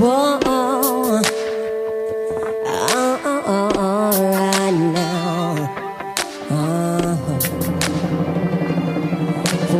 Oh, oh, oh, oh, right now. Uh-huh.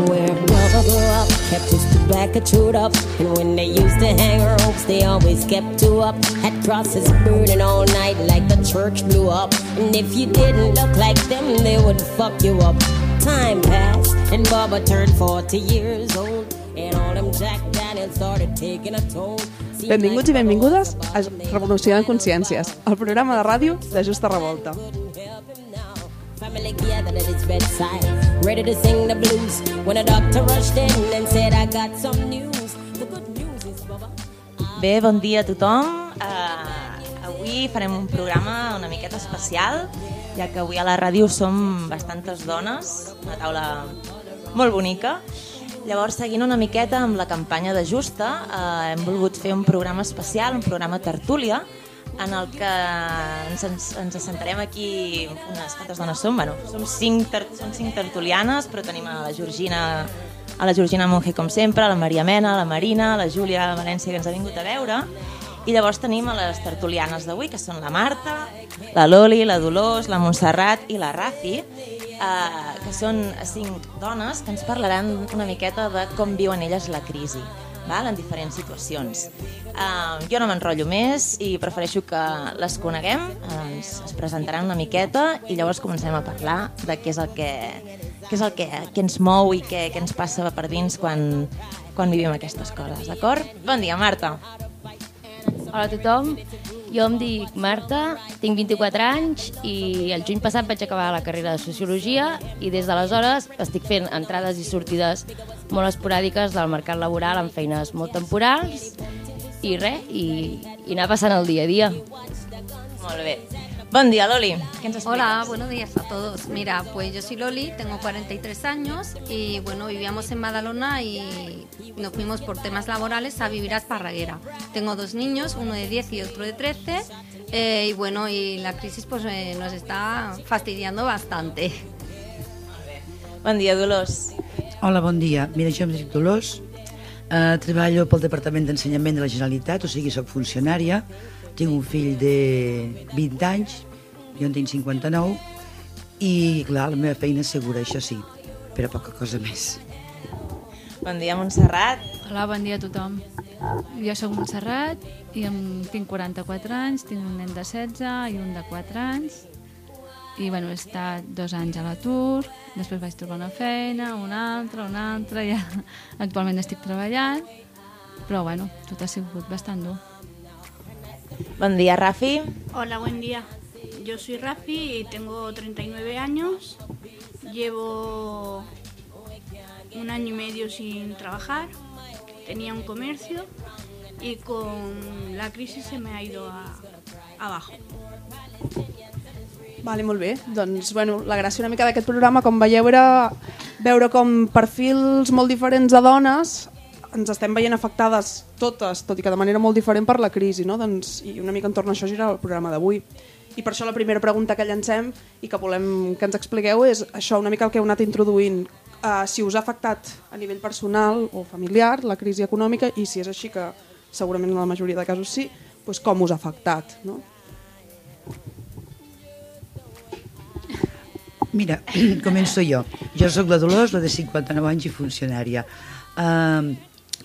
Where brother grew up, kept his tobacco chewed up. And when they used to hang ropes, they always kept two up. Had crosses burning all night like the church blew up. And if you didn't look like them, they would fuck you up. Time passed, and Bubba turned 40 years old. And all them Jack Daniels started taking a toll. Benvinguts i benvingudes a Revolucionant Consciències, el programa de ràdio de Justa Revolta. Family gathered at his bedside, ready to sing the blues. When a doctor rushed in and said, I got some news. The good news is, Bubba. Bé, bon dia a tothom. Uh, avui farem un programa una miqueta especial, ja que avui a la ràdio som bastantes dones, una taula molt bonica. Llavors, seguint una miqueta amb la campanya de Justa, eh, hem volgut fer un programa especial, un programa tertúlia, en el que ens, ens, ens assentarem aquí unes quantes dones. Som, bueno, som cinc, ter, som cinc tertulianes, però tenim a la Georgina a la Georgina Monge, com sempre, a la Maria Mena, a la Marina, a la Júlia València, que ens ha vingut a veure, i llavors tenim a les tertulianes d'avui, que són la Marta, la Loli, la Dolors, la Montserrat i la Rafi, eh, que són cinc dones que ens parlaran una miqueta de com viuen elles la crisi val? en diferents situacions. Uh, jo no m'enrotllo més i prefereixo que les coneguem, ens, es presentaran una miqueta i llavors comencem a parlar de què és el que, què és el que, què ens mou i què, què ens passa per dins quan, quan vivim aquestes coses, d'acord? Bon dia, Marta. Hola a tothom, jo em dic Marta, tinc 24 anys i el juny passat vaig acabar la carrera de Sociologia i des d'aleshores estic fent entrades i sortides molt esporàdiques del mercat laboral amb feines molt temporals i res, i, i anar passant el dia a dia. Molt bé. Bon dia, Loli. ¿Qué nos Hola, buenos días a todos. Mira, pues yo soy Loli, tengo 43 años y bueno, vivíamos en Badalona y nos fuimos por temas laborales a vivir a Esparraguera. Tengo dos niños, uno de 10 y otro de 13 eh, y bueno, y la crisis pues eh, nos está fastidiando bastante. Bon dia, Dolors. Hola, bon dia. Mira, jo em dic Dolors, eh, treballo pel Departament d'Ensenyament de la Generalitat, o sigui, sóc funcionària, tinc un fill de 20 anys, jo en tinc 59, i, clar, la meva feina és segura, això sí, però poca cosa més. Bon dia, Montserrat. Hola, bon dia a tothom. Jo sóc Montserrat i em, tinc 44 anys, tinc un nen de 16 i un de 4 anys. I bueno, he estat dos anys a l'atur, després vaig trobar una feina, una altra, una altra, i ja actualment estic treballant, però bueno, tot ha sigut bastant dur. Bon dia, Rafi. Hola, buen día. Yo soy Rafi y tengo 39 años. Llevo un año y medio sin trabajar. Tenía un comercio y con la crisis se me ha ido a- abajo. Vale, molt bé. Doncs, bueno, la gràcia una mica d'aquest programa, com veieu, era veure com perfils molt diferents de dones ens estem veient afectades totes, tot i que de manera molt diferent per la crisi, no? doncs, i una mica entorn a això gira el programa d'avui. I per això la primera pregunta que llancem i que volem que ens expliqueu és això, una mica el que heu anat introduint. Uh, si us ha afectat a nivell personal o familiar la crisi econòmica i si és així, que segurament en la majoria de casos sí, doncs com us ha afectat, no? Mira, començo jo. Jo sóc la Dolors, la de 59 anys i funcionària. Uh,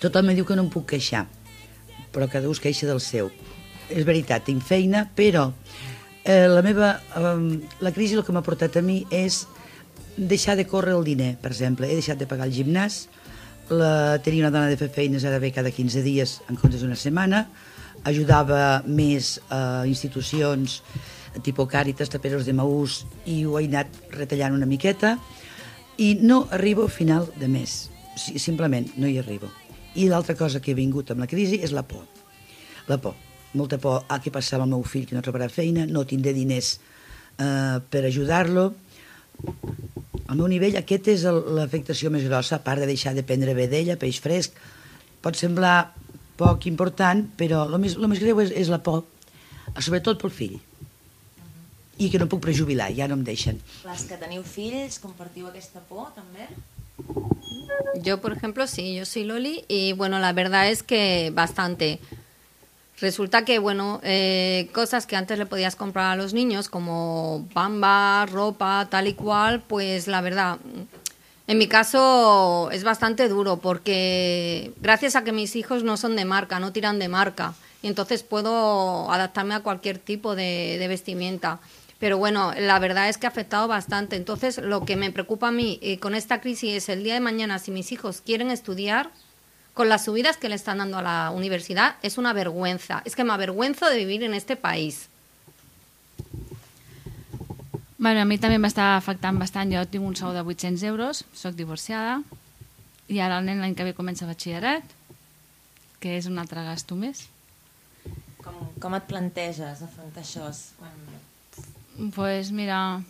tothom me diu que no em puc queixar, però cada un queixa del seu. És veritat, tinc feina, però eh, la meva... Um, la crisi el que m'ha portat a mi és deixar de córrer el diner, per exemple. He deixat de pagar el gimnàs, la, tenia una dona de fer feines ara bé cada 15 dies en comptes d'una setmana, ajudava més a institucions tipus Càritas, Taperos de Maús i ho he anat retallant una miqueta i no arribo a final de mes Si- simplement no hi arribo i l'altra cosa que he vingut amb la crisi és la por la por, molta por a què passava el meu fill que no trobarà feina no tindré diners eh, per ajudar-lo al meu nivell aquest és l'afectació més grossa, a part de deixar de prendre vedella, peix fresc. Pot semblar poc important, però el més, el més greu és, és la por, sobretot pel fill. I que no puc prejubilar, ja no em deixen. Les que teniu fills, compartiu aquesta por, també? Yo, por ejemplo, sí, yo soy Loli y bueno, la verdad es que bastante. Resulta que, bueno, eh, cosas que antes le podías comprar a los niños, como bamba, ropa, tal y cual, pues la verdad, en mi caso es bastante duro porque gracias a que mis hijos no son de marca, no tiran de marca, y entonces puedo adaptarme a cualquier tipo de, de vestimenta. Pero bueno, la verdad es que ha afectado bastante. Entonces, lo que me preocupa a mí eh, con esta crisis es el día de mañana, si mis hijos quieren estudiar, con las subidas que le están dando a la universidad, es una vergüenza. Es que me avergüenzo de vivir en este país. Bueno, a mi també m'està afectant bastant. Jo tinc un sou de 800 euros, sóc divorciada, i ara el nen l'any que ve comença batxillerat, que és un altre gasto més. Com, com et planteges afrontar això? Quan... pues mira,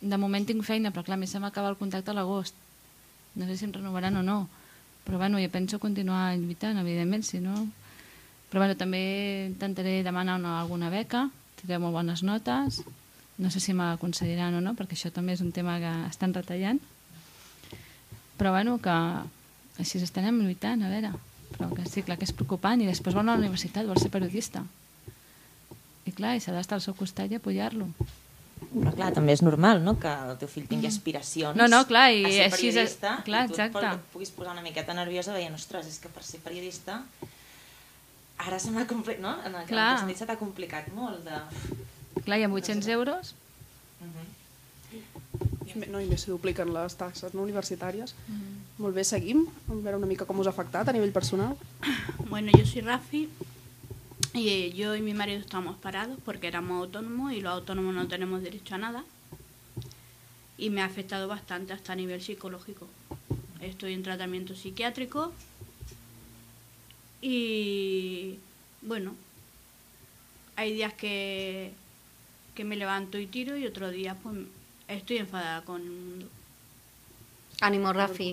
de moment tinc feina, però clar, a mi se m'acaba el contracte a l'agost. No sé si em renovaran o no. Però bueno, jo penso continuar lluitant, evidentment, si no... Però bueno, també intentaré demanar una, alguna beca, tindré molt bones notes, no sé si concediran o no, perquè això també és un tema que estan retallant. Però bueno, que així estarem lluitant, a veure. Però que sí, clar que és preocupant. I després vol a la universitat, vol ser periodista. I clar, i s'ha d'estar al seu costat i apoyar-lo. Però clar, també és normal, no?, que el teu fill tingui aspiracions No, no, clar, i a ser així és- periodista clar, i tu exacte. et puguis posar una miqueta nerviosa veient, ostres, és que per ser periodista ara se m'ha complicat, no? En el, Clar. sentit se t'ha complicat molt de... Clar, i amb 800 euros... I me- No, i més si dupliquen les taxes no, universitàries. Molt bé, seguim. A veure una mica com us ha afectat a nivell personal. Bueno, yo soy Rafi y yo y mi marido estamos parados porque éramos autónomos y los autónomos no tenemos derecho a nada. Y me ha afectado bastante hasta a nivel psicológico. Estoy en tratamiento psiquiátrico y bueno, hay días que, que me levanto y tiro y otros días pues estoy enfadada con el mundo. Ànimo, Rafi.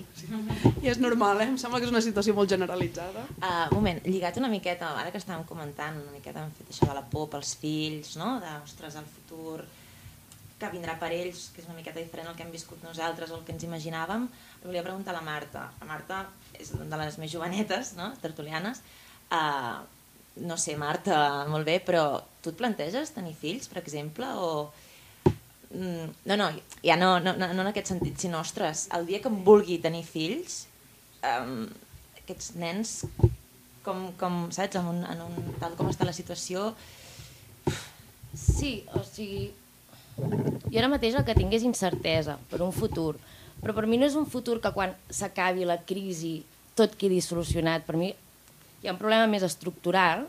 I és normal, eh? Em sembla que és una situació molt generalitzada. Uh, moment, lligat una miqueta, ara que estàvem comentant, una miqueta hem fet això de la por pels fills, no? de, ostres, el futur que vindrà per ells, que és una miqueta diferent al que hem viscut nosaltres o el que ens imaginàvem, li volia preguntar a la Marta. La Marta és de les més jovenetes, no?, tertulianes. Uh, no sé, Marta, molt bé, però tu et planteges tenir fills, per exemple, o... Mm, no, no, ja no, no, no, no en aquest sentit, sinó, ostres, el dia que em vulgui tenir fills, um, aquests nens, com, com saps, en un, en un, tal com està la situació, Sí, o sigui, jo ara mateix el que tinc és incertesa per un futur, però per mi no és un futur que quan s'acabi la crisi tot quedi solucionat. Per mi hi ha un problema més estructural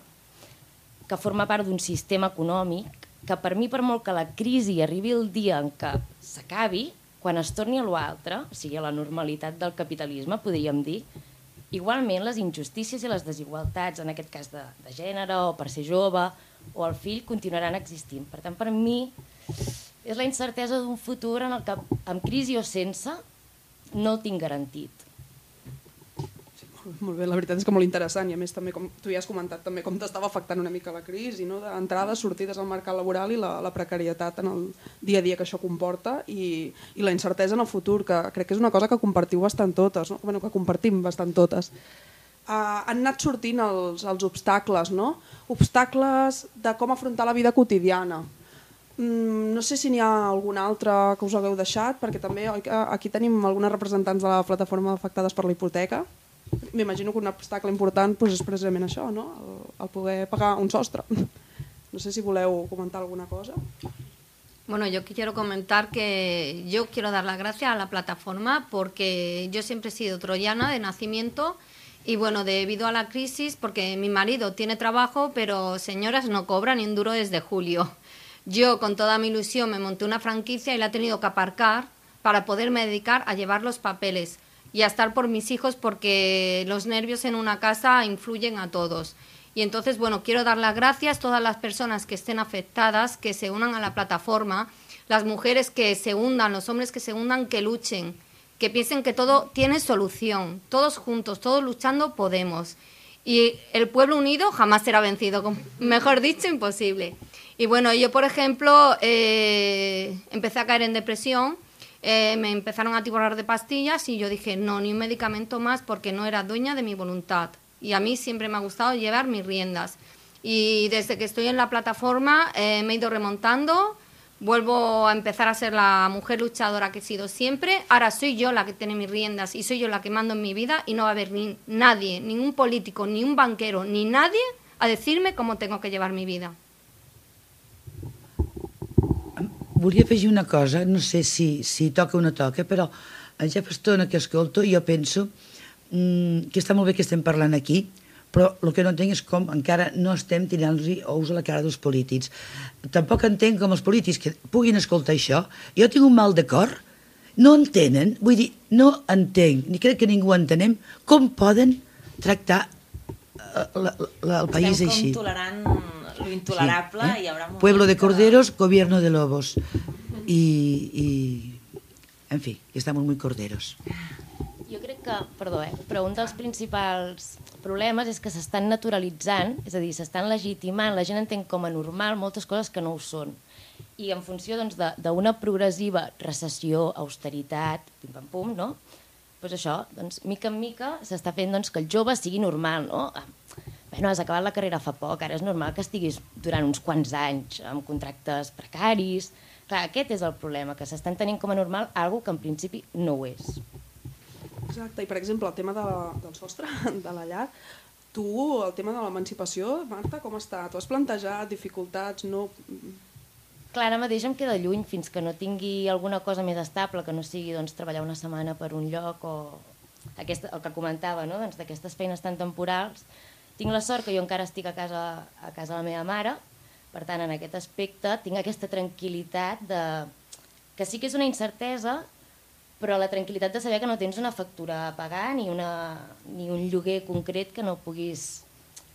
que forma part d'un sistema econòmic que per mi, per molt que la crisi arribi el dia en què s'acabi, quan es torni a l'altre, o sigui, a la normalitat del capitalisme, podríem dir, igualment les injustícies i les desigualtats, en aquest cas de, de gènere o per ser jove o el fill, continuaran existint. Per tant, per mi és la incertesa d'un futur en el que, amb crisi o sense, no el tinc garantit. Molt bé, la veritat és que molt interessant i a més també com tu ja has comentat també com t'estava afectant una mica la crisi, no? d'entrades, sortides al mercat laboral i la, la precarietat en el dia a dia que això comporta i, i la incertesa en el futur, que crec que és una cosa que compartiu bastant totes, no? bueno, que compartim bastant totes. Uh, han anat sortint els, els obstacles, no? Obstacles de com afrontar la vida quotidiana. Mm, no sé si n'hi ha algun altre que us hagueu deixat, perquè també aquí tenim algunes representants de la plataforma afectades per la hipoteca. M'imagino que un obstacle important doncs, és precisament això, no? el, poder pagar un sostre. No sé si voleu comentar alguna cosa. Bueno, yo quiero comentar que yo quiero dar las gracias a la plataforma porque yo siempre he sido troyana de nacimiento y bueno, debido a la crisis, porque mi marido tiene trabajo, pero señoras no cobra ni un duro desde julio. Yo con toda mi ilusión me monté una franquicia y la he tenido que aparcar para poderme dedicar a llevar los papeles y a estar por mis hijos porque los nervios en una casa influyen a todos. Y entonces, bueno, quiero dar las gracias a todas las personas que estén afectadas, que se unan a la plataforma, las mujeres que se hundan, los hombres que se hundan, que luchen, que piensen que todo tiene solución, todos juntos, todos luchando podemos. Y el pueblo unido jamás será vencido, mejor dicho, imposible. Y bueno, yo, por ejemplo, eh, empecé a caer en depresión, eh, me empezaron a tiborrar de pastillas y yo dije, no, ni un medicamento más porque no era dueña de mi voluntad. Y a mí siempre me ha gustado llevar mis riendas. Y desde que estoy en la plataforma eh, me he ido remontando, vuelvo a empezar a ser la mujer luchadora que he sido siempre. Ahora soy yo la que tiene mis riendas y soy yo la que mando en mi vida y no va a haber ni nadie, ningún político, ni un banquero, ni nadie a decirme cómo tengo que llevar mi vida. Volia afegir una cosa, no sé si, si toca o no toca, però ja fa estona que escolto i jo penso mm, que està molt bé que estem parlant aquí, però el que no entenc és com encara no estem tirant-los ous a la cara dels polítics. Tampoc entenc com els polítics que puguin escoltar això. Jo tinc un mal de cor, no entenen, vull dir, no entenc, ni crec que ningú entenem, com poden tractar eh, la, la, el país Estem així. com tolerant lo intolerable Sí, i hi haurà moments Pueblo de corderos, gobierno de lobos. Y, y en fi, estamos muy corderos. Jo crec que, perdó, eh, però un dels principals problemes és que s'estan naturalitzant, és a dir, s'estan legitimant, la gent entén com a normal moltes coses que no ho són. I en funció doncs, de- d'una progressiva recessió, austeritat, pim-pam-pum, no? Pues això, doncs, mica en mica s'està fent doncs, que el jove sigui normal, no? Bueno, has acabat la carrera fa poc, ara és normal que estiguis durant uns quants anys amb contractes precaris... Clar, aquest és el problema, que s'estan tenint com a normal algo que en principi no ho és. Exacte, i per exemple el tema de, del sostre de la llar, tu, el tema de l'emancipació, Marta, com està? Tu has plantejat dificultats, no... Clar, ara mateix em queda lluny fins que no tingui alguna cosa més estable, que no sigui doncs, treballar una setmana per un lloc o aquesta, el que comentava, no? doncs, d'aquestes feines tan temporals. Tinc la sort que jo encara estic a casa, a casa de la meva mare, per tant, en aquest aspecte tinc aquesta tranquil·litat de... que sí que és una incertesa, però la tranquil·litat de saber que no tens una factura a pagar ni, una, ni un lloguer concret que no puguis,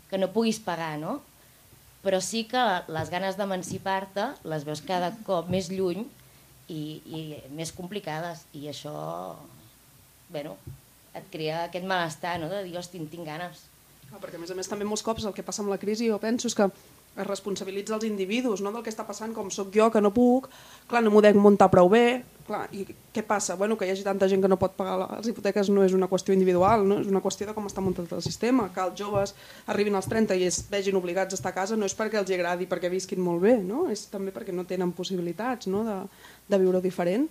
que no puguis pagar, no? però sí que les ganes d'emancipar-te les veus cada cop més lluny i, i més complicades i això bueno, et crea aquest malestar no? de dir, hosti, tinc ganes perquè a més a més també molts cops el que passa amb la crisi jo penso és que es responsabilitza els individus no? del que està passant, com sóc jo que no puc, clar, no m'ho dec muntar prou bé, clar, i què passa? Bueno, que hi hagi tanta gent que no pot pagar les hipoteques no és una qüestió individual, no? és una qüestió de com està muntat el sistema, que els joves arribin als 30 i es vegin obligats a estar a casa no és perquè els agradi, perquè visquin molt bé, no? és també perquè no tenen possibilitats no? de, de viure diferent.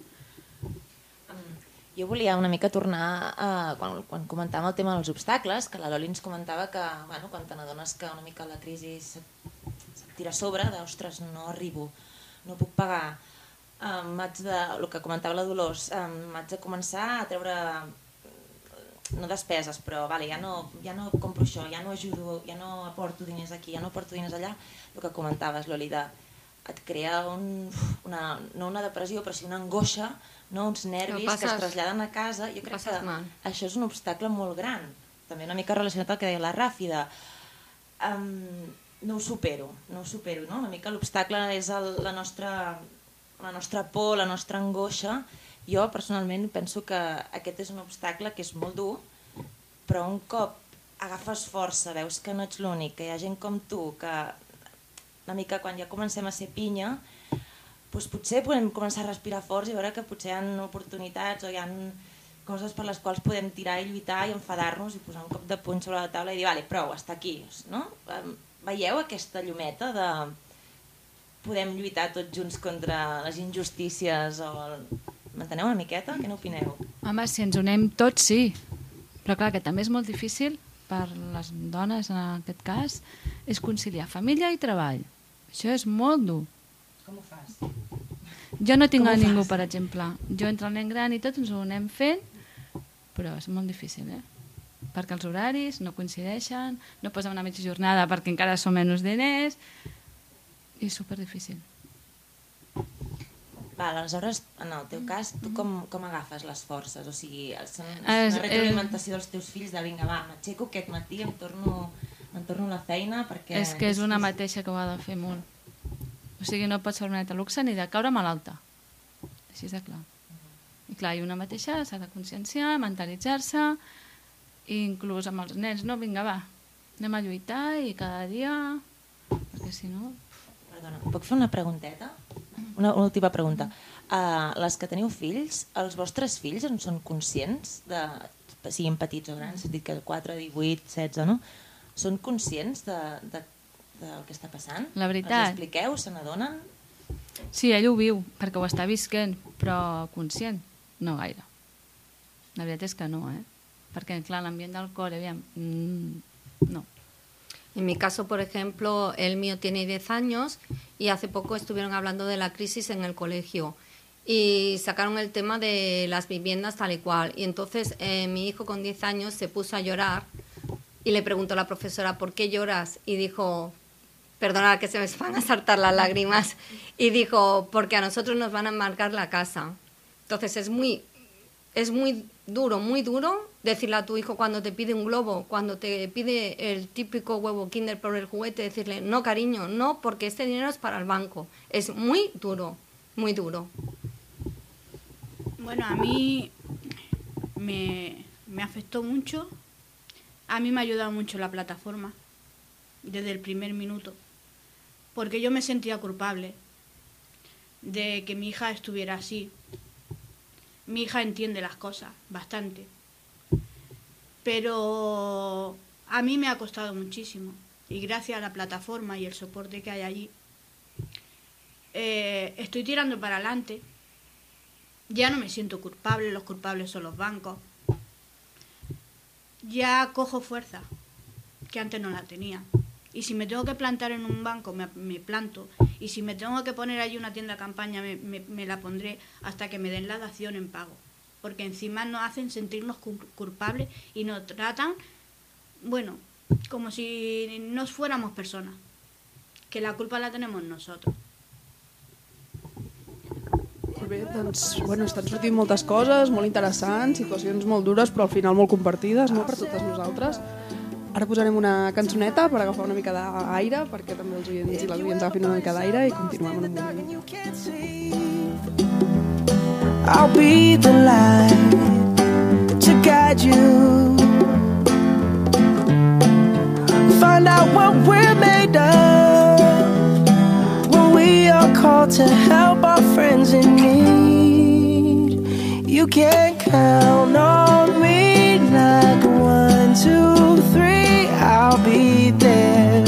Jo volia una mica tornar a quan, quan comentàvem el tema dels obstacles, que la Loli ens comentava que bueno, quan te n'adones que una mica la crisi se't, tira a sobre, d'ostres, no arribo, no puc pagar, um, haig de, el que comentava la Dolors, um, haig de començar a treure no despeses, però vale, ja, no, ja no compro això, ja no ajudo, ja no aporto diners aquí, ja no aporto diners allà, el que comentaves, Loli, de, et crea un, una, no una depressió, però sí una angoixa, no? uns nervis passes- que es traslladen a casa. Jo crec que mal. això és un obstacle molt gran. També una mica relacionat al que deia la Rafi, de, um, no ho supero, no ho supero, no? Una mica l'obstacle és el, la, nostra, la nostra por, la nostra angoixa. Jo personalment penso que aquest és un obstacle que és molt dur, però un cop agafes força, veus que no ets l'únic, que hi ha gent com tu, que una mica quan ja comencem a ser pinya, doncs potser podem començar a respirar forts i veure que potser hi ha oportunitats o hi ha coses per les quals podem tirar i lluitar i enfadar-nos i posar un cop de puny sobre la taula i dir, vale, prou, està aquí. No? Veieu aquesta llumeta de podem lluitar tots junts contra les injustícies o... M'enteneu una miqueta? Què n'opineu? Home, si ens unem tots, sí. Però clar, que també és molt difícil per les dones, en aquest cas, és conciliar família i treball. Això és molt dur. Com ho fas? Jo no tinc a ningú, fas? per exemple. Jo entre el nen gran i tot ens ho anem fent, però és molt difícil, eh? Perquè els horaris no coincideixen, no posem una mitja jornada perquè encara són menys diners, i és superdifícil. Val, aleshores, en el teu cas, tu com, com agafes les forces? O sigui, és una, És- és una retroalimentació dels teus fills de vinga, va, m'aixeco aquest matí, em torno, em torno a la feina perquè... És que és una mateixa que ho ha de fer molt. O sigui, no pots permetre luxe ni de caure malalta. Així de clar. I clar, i una mateixa s'ha de conscienciar, mentalitzar-se, inclús amb els nens, no, vinga, va, anem a lluitar i cada dia... Perquè si no... Perdona, puc fer una pregunteta? Una, una última pregunta. Uh, les que teniu fills, els vostres fills en són conscients, de, siguin petits o grans, dit que 4, 18, 16, no? Són conscients de, de, està, el que està passant? La veritat. Els expliqueu? Se n'adonen? Sí, ell ho viu, perquè ho està visquent, però conscient, no gaire. La veritat és que no, eh? Perquè, clar, l'ambient d'alcohol, aviam, mm, no. En mi caso, por ejemplo, el mío tiene 10 años y hace poco estuvieron hablando de la crisis en el colegio y sacaron el tema de las viviendas tal y cual. Y entonces eh, mi hijo con 10 años se puso a llorar y le preguntó a la profesora, ¿por qué lloras? Y dijo, perdona que se me van a saltar las lágrimas, y dijo, porque a nosotros nos van a marcar la casa. Entonces es muy, es muy duro, muy duro decirle a tu hijo cuando te pide un globo, cuando te pide el típico huevo Kinder por el juguete, decirle, no cariño, no, porque este dinero es para el banco. Es muy duro, muy duro. Bueno, a mí me, me afectó mucho. A mí me ha ayudado mucho la plataforma desde el primer minuto. Porque yo me sentía culpable de que mi hija estuviera así. Mi hija entiende las cosas bastante. Pero a mí me ha costado muchísimo. Y gracias a la plataforma y el soporte que hay allí, eh, estoy tirando para adelante. Ya no me siento culpable, los culpables son los bancos. Ya cojo fuerza, que antes no la tenía. Y si me tengo que plantar en un banco, me, planto. Y si me tengo que poner allí una tienda de campaña, me, la pondré hasta que me den la dación en pago. Porque encima nos hacen sentirnos cul- culpables y nos tratan, bueno, como si no fuéramos personas. Que la culpa la tenemos nosotros. Molt bé, doncs, bueno, estan sortint moltes coses, molt interessants, situacions molt dures, però al final molt compartides, no?, per totes nosaltres. Ara posarem una cançoneta per agafar una mica d'aire, perquè també els oients i les oients agafin una mica d'aire i continuem un moment. I'll be the light to guide you. Find out what we're made of when we are called to help our friends in need. You can count on me like one, two. I'll be there.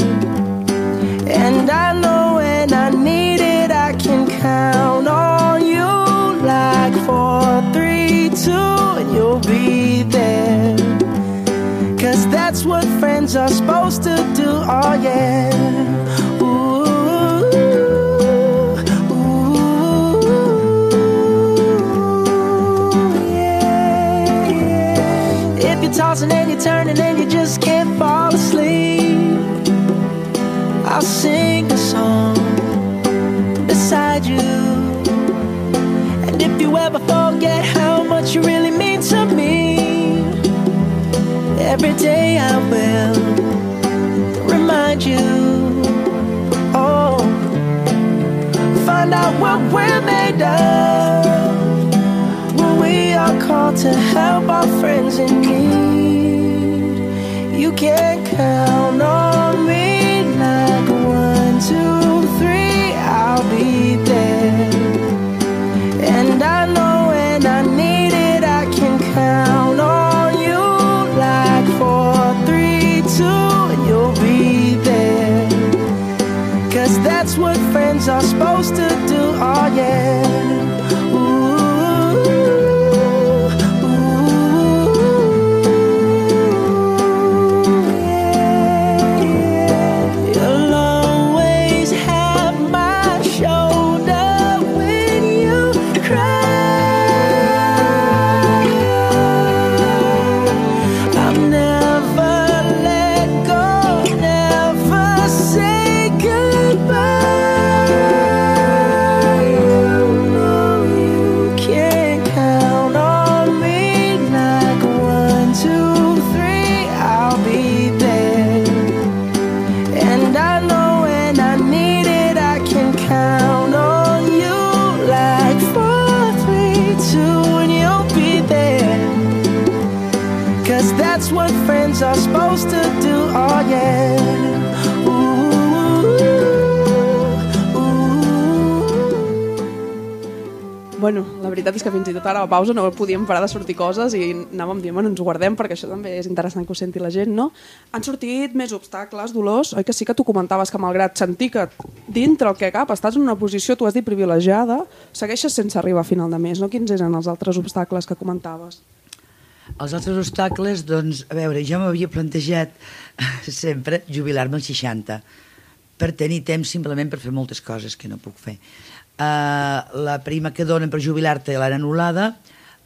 And I know when I need it, I can count on you like four, three, two, and you'll be there. Cause that's what friends are supposed to do, oh yeah. Ooh, tossing and you're turning and you just can't forget how much you really mean to me, every day I will remind you. Oh, find out what we're made of when we are called to help our friends in need. You can count a la pausa no podíem parar de sortir coses i anàvem dient, bueno, ens guardem perquè això també és interessant que ho senti la gent, no? Han sortit més obstacles, Dolors, oi que sí que tu comentaves que malgrat sentir que dintre el que cap estàs en una posició, tu has dit privilegiada, segueixes sense arribar a final de mes, no? Quins eren els altres obstacles que comentaves? Els altres obstacles, doncs, a veure, jo m'havia plantejat sempre jubilar-me als 60 per tenir temps simplement per fer moltes coses que no puc fer eh, la prima que donen per jubilar-te l'han anul·lada,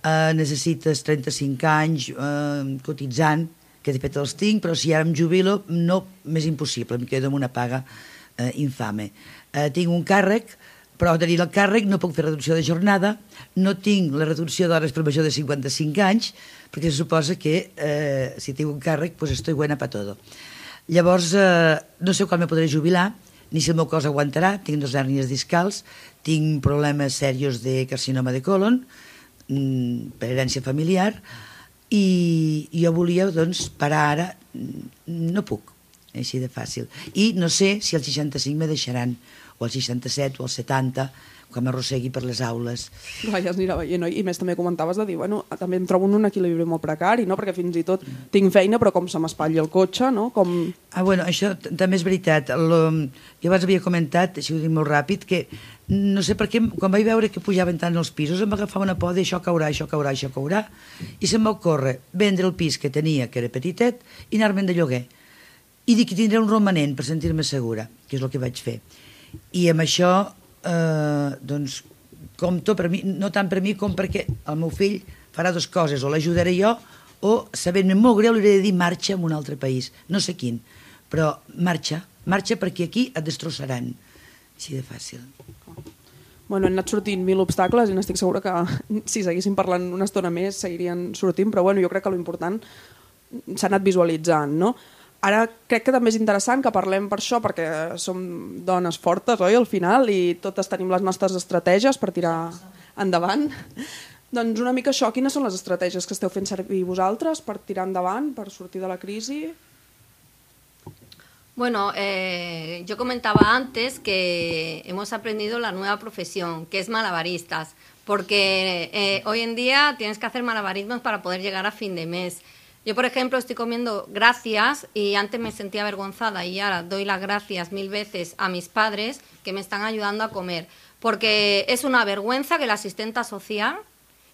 eh, necessites 35 anys eh, cotitzant, que de fet els tinc, però si ara em jubilo, no, més impossible, em quedo amb una paga eh, infame. Eh, tinc un càrrec, però tenir el càrrec no puc fer reducció de jornada, no tinc la reducció d'hores per major de 55 anys, perquè se suposa que eh, si tinc un càrrec, pues estoy buena para todo. Llavors, eh, no sé quan me podré jubilar, ni si el meu cos aguantarà, tinc dos hèrnies discals, tinc problemes serios de carcinoma de colon, mm, per herència familiar, i jo volia, doncs, parar ara, mm, no puc, així de fàcil. I no sé si als 65 me deixaran, o als 67 o als 70, que m'arrossegui per les aules. Clar, ja es anirà veient, no? i més també comentaves de dir, bueno, també em trobo en un equilibri molt precari, no? perquè fins i tot tinc feina però com se m'espatlli el cotxe, no? Com... Ah, bueno, això també és veritat. Lo, jo abans havia comentat, així ho dic molt ràpid, que no sé per què, quan vaig veure que pujaven tant els pisos, em va agafar una por d'això caurà, això caurà, això caurà, i se'm va ocórrer vendre el pis que tenia, que era petitet, i anar-me'n de lloguer. I dic que tindré un romanent per sentir-me segura, que és el que vaig fer. I amb això eh, doncs, compto per mi, no tant per mi com perquè el meu fill farà dues coses, o l'ajudaré jo, o sabent-me molt greu li he de dir marxa en un altre país, no sé quin, però marxa, marxa perquè aquí et destrossaran. Així de fàcil. Bueno, han anat sortint mil obstacles i n'estic segura que si seguéssim parlant una estona més seguirien sortint, però bueno, jo crec que l'important s'ha anat visualitzant, no? Ara crec que també és interessant que parlem per això, perquè som dones fortes, oi, al final, i totes tenim les nostres estratègies per tirar endavant. Doncs una mica això, quines són les estratègies que esteu fent servir vosaltres per tirar endavant, per sortir de la crisi? Bueno, eh, yo comentaba antes que hemos aprendido la nueva profesión, que es malabaristas, porque eh, hoy en día tienes que hacer malabarismos para poder llegar a fin de mes. Yo, por ejemplo, estoy comiendo gracias y antes me sentía avergonzada y ahora doy las gracias mil veces a mis padres que me están ayudando a comer. Porque es una vergüenza que la asistenta social,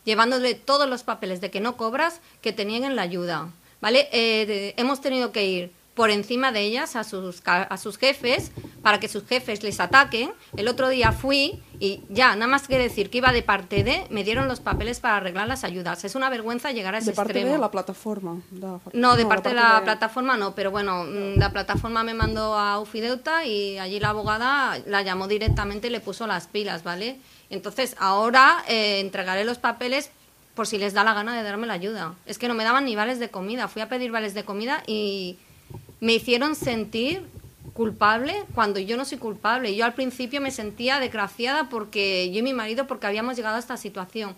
llevándole todos los papeles de que no cobras, que te nieguen la ayuda. ¿Vale? Eh, hemos tenido que ir por encima de ellas a sus, a sus jefes para que sus jefes les ataquen. El otro día fui y ya, nada más que decir que iba de parte de, me dieron los papeles para arreglar las ayudas. Es una vergüenza llegar a ese De parte extremo. de la plataforma. No, de parte de la plataforma no, pero bueno, mm, la plataforma me mandó a Ufideuta y allí la abogada la llamó directamente y le puso las pilas, ¿vale? Entonces ahora eh, entregaré los papeles por si les da la gana de darme la ayuda. Es que no me daban ni vales de comida. Fui a pedir vales de comida y me hicieron sentir culpable cuando yo no soy culpable. Yo al principio me sentía desgraciada porque yo y mi marido porque habíamos llegado a esta situación.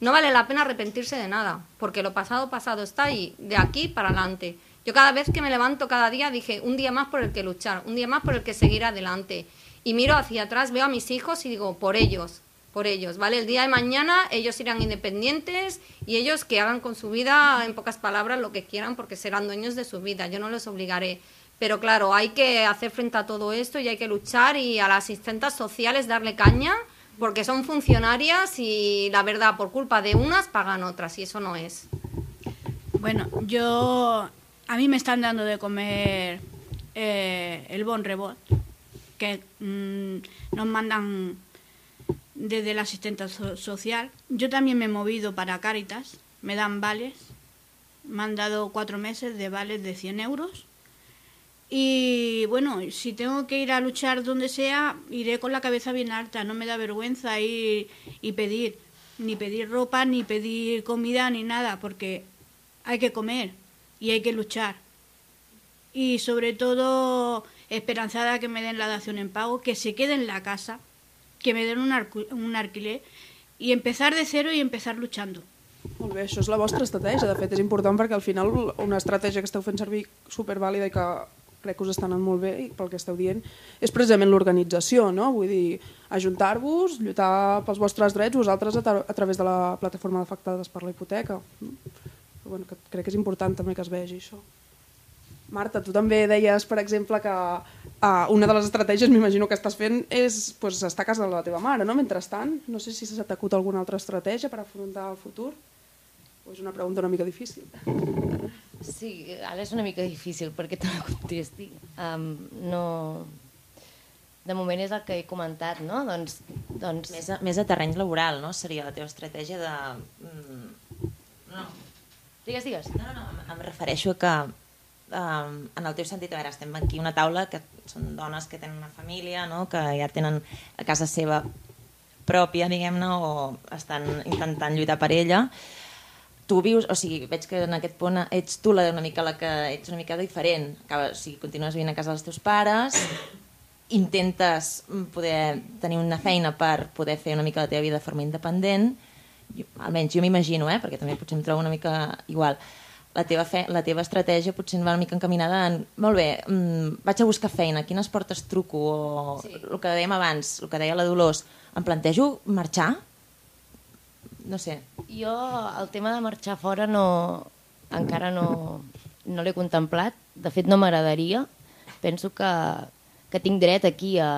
No vale la pena arrepentirse de nada, porque lo pasado pasado está y de aquí para adelante. Yo cada vez que me levanto cada día dije, un día más por el que luchar, un día más por el que seguir adelante. Y miro hacia atrás, veo a mis hijos y digo, por ellos, por ellos, ¿vale? El día de mañana ellos irán independientes y ellos que hagan con su vida, en pocas palabras, lo que quieran porque serán dueños de su vida, yo no los obligaré. Pero claro, hay que hacer frente a todo esto y hay que luchar y a las asistentas sociales darle caña porque son funcionarias y la verdad, por culpa de unas pagan otras y eso no es. Bueno, yo. A mí me están dando de comer eh, el Bon Rebot, que mm, nos mandan desde la asistente so- social. Yo también me he movido para Cáritas, me dan vales. Me han dado cuatro meses de vales de 100 euros. Y bueno, si tengo que ir a luchar donde sea, iré con la cabeza bien alta. No me da vergüenza ir y pedir. Ni pedir ropa, ni pedir comida, ni nada, porque hay que comer y hay que luchar. Y sobre todo, esperanzada que me den la dación en pago, que se quede en la casa, que me den un, un alquiler y empezar de cero y empezar luchando. Molt bé, això és la vostra estratègia. De fet, és important perquè al final una estratègia que esteu fent servir supervàlida i que crec que us estan anant molt bé i pel que esteu dient, és precisament l'organització, no? Vull dir, ajuntar-vos, lluitar pels vostres drets, vosaltres a, tra a través de la plataforma d'afectades per la hipoteca. Però, bueno, que crec que és important també que es vegi això. Marta, tu també deies, per exemple, que uh, una de les estratègies, m'imagino que estàs fent, és pues, estar a casa de la teva mare, no? Mentrestant, no sé si s'ha acut alguna altra estratègia per afrontar el futur. O és una pregunta una mica difícil. Sí, ara és una mica difícil perquè te la contesti. Um, no... De moment és el que he comentat, no? Doncs, doncs... Més, a, més a terreny laboral, no? Seria la teva estratègia de... Mm, no. Digues, digues. No, no, no, em, em refereixo a que um, en el teu sentit, a veure, estem aquí una taula que són dones que tenen una família, no? que ja tenen a casa seva pròpia, diguem-ne, o estan intentant lluitar per ella, tu vius, o sigui, veig que en aquest punt ets tu la, una mica la que ets una mica diferent, Acaba, o sigui, continues vivint a casa dels teus pares, intentes poder tenir una feina per poder fer una mica la teva vida de forma independent, jo, almenys jo m'imagino, eh, perquè també potser em trobo una mica igual, la teva, fe, la teva estratègia potser va una mica encaminada en, molt bé, mm, vaig a buscar feina, quines portes truco, o sí. el que dèiem abans, el que deia la Dolors, em plantejo marxar? No sé. Jo el tema de marxar fora no, encara no, no l'he contemplat, de fet no m'agradaria, penso que, que tinc dret aquí a,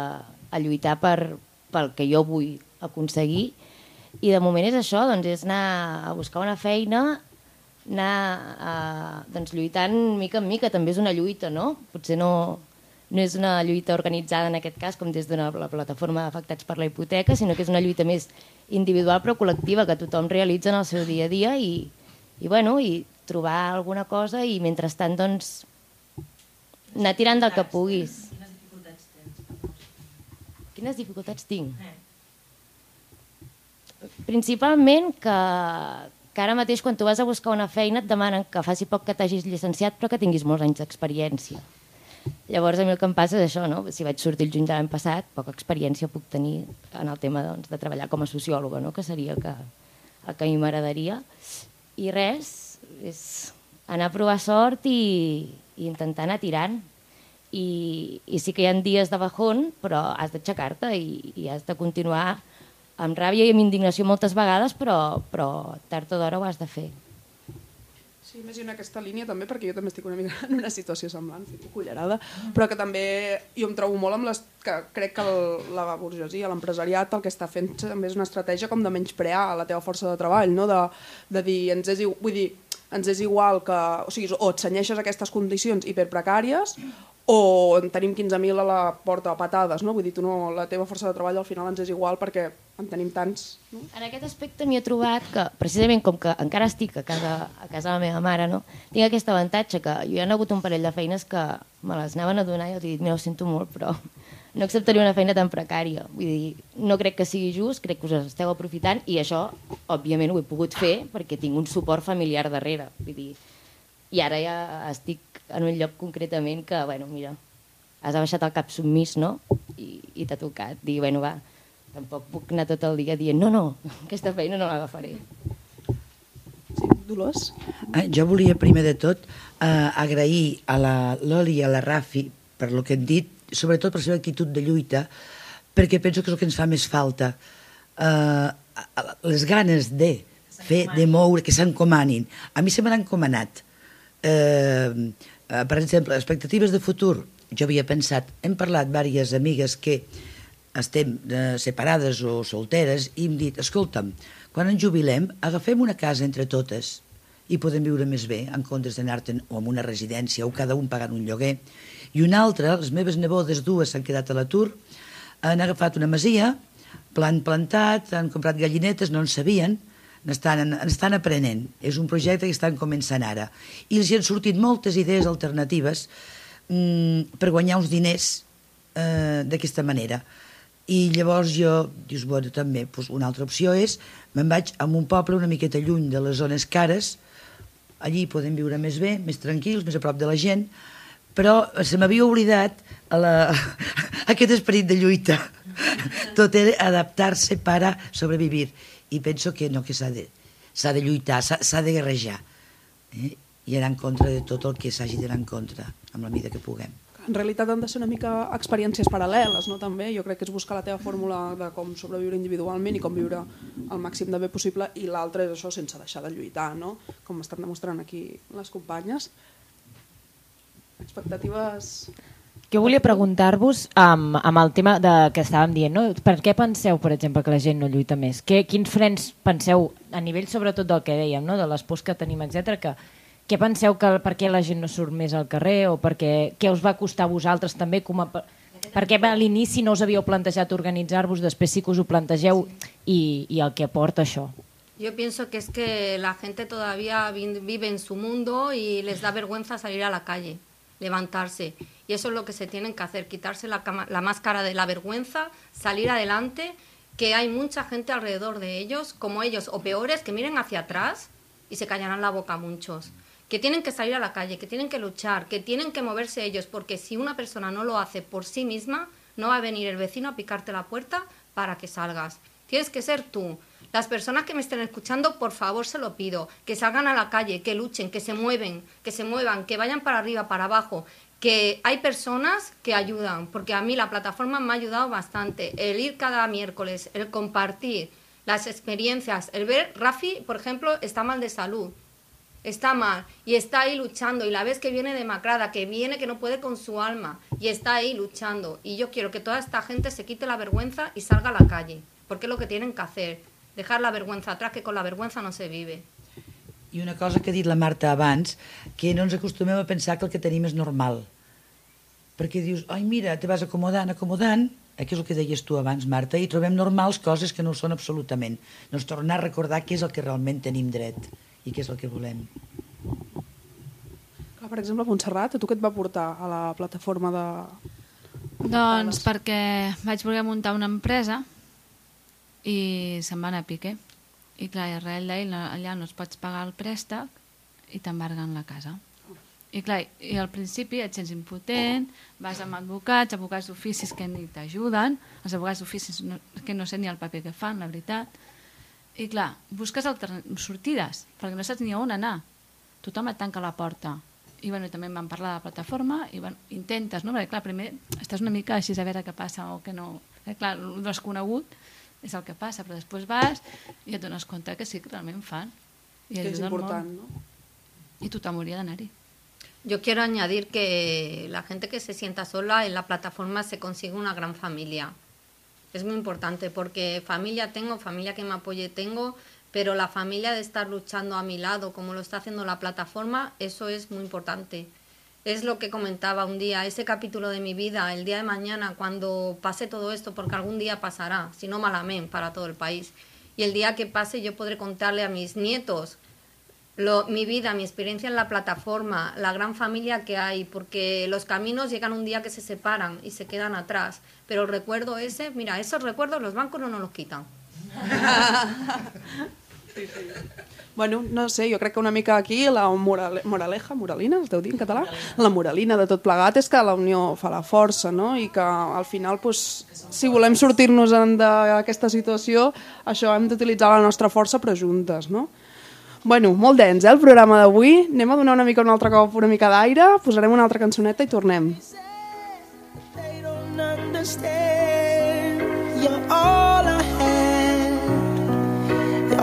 a lluitar per, pel que jo vull aconseguir i de moment és això, doncs és anar a buscar una feina anar a, doncs, lluitant mica en mica, també és una lluita, no? Potser no, no és una lluita organitzada en aquest cas com des de la plataforma d'afectats per la hipoteca, sinó que és una lluita més individual però col·lectiva que tothom realitza en el seu dia a dia i, i, bueno, i trobar alguna cosa i mentrestant doncs anar tirant del que puguis. Quines dificultats tens? Quines dificultats tinc? Principalment que, que ara mateix quan tu vas a buscar una feina et demanen que faci poc que t'hagis llicenciat però que tinguis molts anys d'experiència. Llavors a mi el que em passa és això, no? si vaig sortir el juny de l'any passat, poca experiència puc tenir en el tema doncs, de treballar com a sociòloga, no? que seria el que, el que a mi m'agradaria. I res, és anar a provar sort i, i intentar anar tirant. I, I sí que hi ha dies de bajón, però has d'aixecar-te i, i has de continuar amb ràbia i amb indignació moltes vegades, però, però tard o d'hora ho has de fer. Sí, més en aquesta línia també, perquè jo també estic una mica en una situació semblant, sí, cullerada, però que també jo em trobo molt amb les... que crec que el, la burgesia, l'empresariat, el que està fent també és una estratègia com de menysprear la teva força de treball, no? de, de dir, ens és, vull dir, ens és igual que... O sigui, o et senyeixes aquestes condicions hiperprecàries o en tenim 15.000 a la porta a patades, no? Vull dir, tu no, la teva força de treball al final ens és igual perquè en tenim tants. No? En aquest aspecte m'hi he trobat que, precisament com que encara estic a casa, a casa de la meva mare, no? tinc aquest avantatge que jo hi ha hagut un parell de feines que me les anaven a donar i els he dit, mira, ho sento molt, però no acceptaria una feina tan precària. Vull dir, no crec que sigui just, crec que us esteu aprofitant i això, òbviament, ho he pogut fer perquè tinc un suport familiar darrere. Vull dir, i ara ja estic en un lloc concretament que, bueno, mira, has abaixat el cap submís, no? I, i t'ha tocat dir, bueno, va, tampoc puc anar tot el dia dient, no, no, aquesta feina no l'agafaré. Sí, Dolors? Eh, jo volia, primer de tot, eh, agrair a la Loli i a la Rafi per lo que han dit, sobretot per la seva actitud de lluita, perquè penso que és el que ens fa més falta. Eh, les ganes de fer, de moure, que s'encomanin. A mi se m'han encomanat. Eh, eh, per exemple, expectatives de futur. Jo havia pensat, hem parlat diverses amigues que estem eh, separades o solteres i hem dit, escolta'm, quan ens jubilem agafem una casa entre totes i podem viure més bé en comptes d'anar-te'n o en una residència o cada un pagant un lloguer. I una altra, les meves nebodes dues s'han quedat a l'atur, han agafat una masia, plant plantat, han comprat gallinetes, no en sabien, n'estan estan aprenent. És un projecte que estan començant ara. I els hi han sortit moltes idees alternatives mm, per guanyar uns diners eh, d'aquesta manera. I llavors jo, dius, bueno, també, doncs una altra opció és, me'n vaig a un poble una miqueta lluny de les zones cares, allí podem viure més bé, més tranquils, més a prop de la gent, però se m'havia oblidat a la, aquest esperit de lluita. Tot era adaptar-se per a sobrevivir i penso que no, que s'ha de, de lluitar, s'ha de guerrejar eh? i anar en contra de tot el que s'hagi d'anar en contra, amb la mida que puguem. en realitat han de ser una mica experiències paral·leles, no? també. Jo crec que és buscar la teva fórmula de com sobreviure individualment i com viure el màxim de bé possible i l'altre és això sense deixar de lluitar, no? com estan demostrant aquí les companyes. Expectatives... Jo volia preguntar-vos amb, amb el tema de, que estàvem dient, no? per què penseu, per exemple, que la gent no lluita més? Que, quins frens penseu, a nivell sobretot del que dèiem, no? de les pors que tenim, etc que què penseu que per què la gent no surt més al carrer o perquè, què us va costar a vosaltres també com a, per què a l'inici no us havíeu plantejat organitzar-vos, després sí que us ho plantegeu i, i el que aporta això? Yo pienso que es que la gente todavía vi- vive en su mundo y les da vergüenza salir a la calle, levantarse. Y eso es lo que se tienen que hacer, quitarse la, la máscara de la vergüenza, salir adelante, que hay mucha gente alrededor de ellos, como ellos, o peores, que miren hacia atrás y se callarán la boca muchos. Que tienen que salir a la calle, que tienen que luchar, que tienen que moverse ellos, porque si una persona no lo hace por sí misma, no va a venir el vecino a picarte la puerta para que salgas. Tienes que ser tú. Las personas que me estén escuchando, por favor, se lo pido, que salgan a la calle, que luchen, que se mueven, que se muevan, que vayan para arriba, para abajo, que hay personas que ayudan, porque a mí la plataforma me ha ayudado bastante. El ir cada miércoles, el compartir las experiencias, el ver, Rafi, por ejemplo, está mal de salud, está mal y está ahí luchando y la vez que viene demacrada, que viene que no puede con su alma y está ahí luchando. Y yo quiero que toda esta gente se quite la vergüenza y salga a la calle, porque es lo que tienen que hacer, dejar la vergüenza atrás, que con la vergüenza no se vive. I una cosa que ha dit la Marta abans, que no ens acostumem a pensar que el que tenim és normal. Perquè dius, ai mira, te vas acomodant, acomodant, eh, que és el que deies tu abans, Marta, i trobem normals coses que no ho són absolutament. Doncs tornar a recordar què és el que realment tenim dret i què és el que volem. Clar, per exemple, Montserrat, a tu què et va portar a la plataforma de... Doncs perquè vaig voler muntar una empresa i se'm va anar a pique. I clar, i arrel d'ell allà no es pots pagar el préstec i t'embarguen la casa. I clar, i al principi et sents impotent, vas amb advocats, advocats d'oficis que ni t'ajuden, els advocats d'oficis no, que no sé ni el paper que fan, la veritat. I clar, busques sortides, perquè no saps ni on anar. Tothom et tanca la porta. I bueno, també em van parlar de la plataforma i bueno, intentes, no? Perquè clar, primer estàs una mica així a veure què passa o què no... Eh, clar, el desconegut és el que passa, però després vas i et dones compte que sí que realment fan. I Que és important, molt. no? I tothom hauria d'anar-hi. Yo quiero añadir que la gente que se sienta sola en la plataforma se consigue una gran familia. Es muy importante porque familia tengo, familia que me apoye tengo, pero la familia de estar luchando a mi lado, como lo está haciendo la plataforma, eso es muy importante. Es lo que comentaba un día, ese capítulo de mi vida, el día de mañana, cuando pase todo esto, porque algún día pasará, si no malamente para todo el país. Y el día que pase yo podré contarle a mis nietos lo- mi vida, mi experiencia en la plataforma, la gran familia que hay, porque los caminos llegan un día que se separan y se quedan atrás. Pero el recuerdo ese, mira, esos recuerdos los bancos no nos los quitan. Bueno, no sé, jo crec que una mica aquí la morale, moraleja, moralina, es deu dir en català? La moralina de tot plegat és que la unió fa la força, no? I que al final, pues, si volem sortir-nos d'aquesta situació, això hem d'utilitzar la nostra força però juntes, no? Bueno, molt dens, eh, el programa d'avui. Anem a donar una mica un altre cop, una mica d'aire, posarem una altra cançoneta i tornem. They don't understand. You're all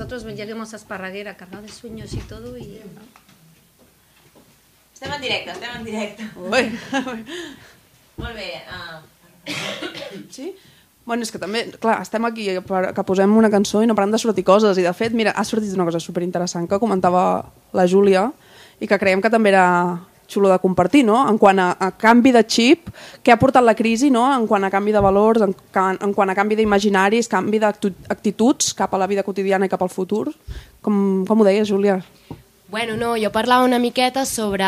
Nosotros lleguemos a Esparraguera cargado de sueños y todo y... Estem en directe, estem en directe. Ui. Molt bé. Uh, Sí? Bueno, és que també, clar, estem aquí per, que posem una cançó i no param de sortir coses. I de fet, mira, ha sortit una cosa superinteressant que comentava la Júlia i que creiem que també era xulo de compartir, no? En quant a, a canvi de xip, què ha portat la crisi, no? En quant a canvi de valors, en, ca- en quant a canvi d'imaginaris, canvi d'actituds cap a la vida quotidiana i cap al futur. Com, com ho deies, Júlia? Bueno, no, jo parlava una miqueta sobre,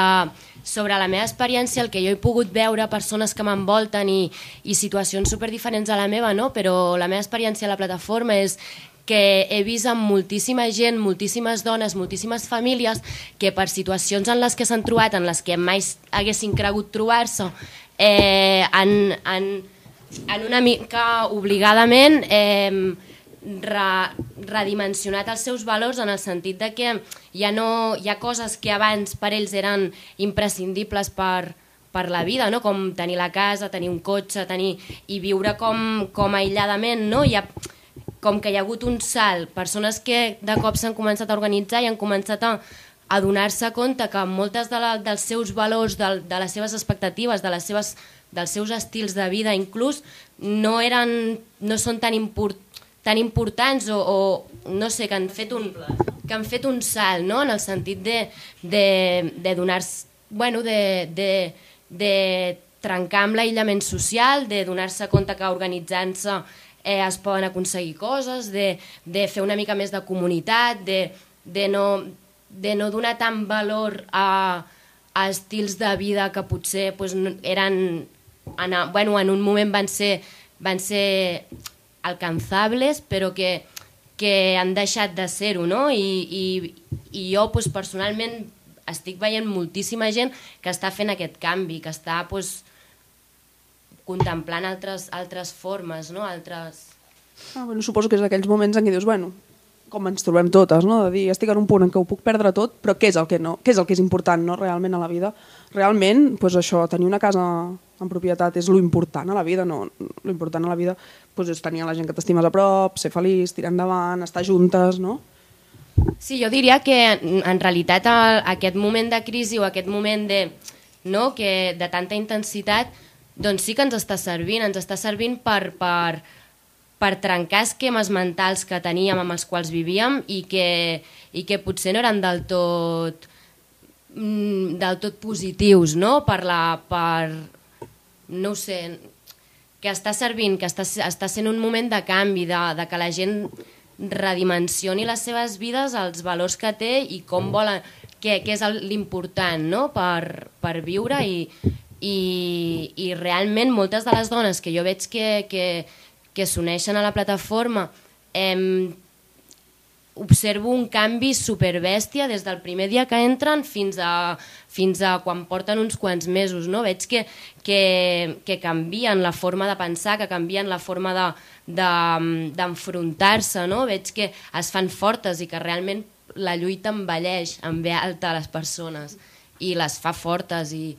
sobre la meva experiència, el que jo he pogut veure, persones que m'envolten i, i situacions superdiferents a la meva, no? però la meva experiència a la plataforma és que he vist amb moltíssima gent, moltíssimes dones, moltíssimes famílies que per situacions en les que s'han trobat, en les que mai haguessin cregut trobar-se, eh, han, han, han una mica obligadament eh, re, redimensionat els seus valors en el sentit de que ja no, hi ha coses que abans per ells eren imprescindibles per, per la vida, no? com tenir la casa, tenir un cotxe, tenir i viure com, com aïlladament, no? Hi ha, com que hi ha hagut un salt, persones que de cop s'han començat a organitzar i han començat a, a donar-se compte que moltes de la, dels seus valors, de, de les seves expectatives, de les seves, dels seus estils de vida inclús, no, eren, no són tan, import, tan importants o, o no sé, que han fet un, que han fet un salt, no? en el sentit de, de, de donar-se, bueno, de, de, de trencar amb l'aïllament social, de donar-se compte que organitzant-se eh, es poden aconseguir coses, de, de fer una mica més de comunitat, de, de, no, de no donar tant valor a, a estils de vida que potser pues, no- eren, en, bueno, en un moment van ser, van ser alcanzables, però que, que han deixat de ser-ho, no? I, i, i jo pues, personalment estic veient moltíssima gent que està fent aquest canvi, que està pues, contemplant altres, altres formes, no? altres... Ah, bueno, suposo que és d'aquells moments en què dius, bueno, com ens trobem totes, no? de dir, estic en un punt en què ho puc perdre tot, però què és el que, no? què és, el que és important no? realment a la vida? Realment, pues això, tenir una casa en propietat és lo important a la vida, no? Lo important a la vida pues, és tenir la gent que t'estimes a prop, ser feliç, tirar endavant, estar juntes, no? Sí, jo diria que en en realitat el, aquest moment de crisi o aquest moment de, no, que de tanta intensitat doncs sí que ens està servint, ens està servint per, per, per trencar esquemes mentals que teníem amb els quals vivíem i que, i que potser no eren del tot mm, del tot positius, no? Per la, per, no ho sé, que està servint, que està, està sent un moment de canvi, de, de que la gent redimensioni les seves vides, els valors que té i com volen, què, què és l'important no? per, per viure i, i, i realment moltes de les dones que jo veig que, que, que s'uneixen a la plataforma em, observo un canvi superbèstia des del primer dia que entren fins a, fins a quan porten uns quants mesos. No? Veig que, que, que canvien la forma de pensar, que canvien la forma de- de- d'enfrontar-se, no? veig que es fan fortes i que realment la lluita envelleix, envé alta a les persones i les fa fortes i,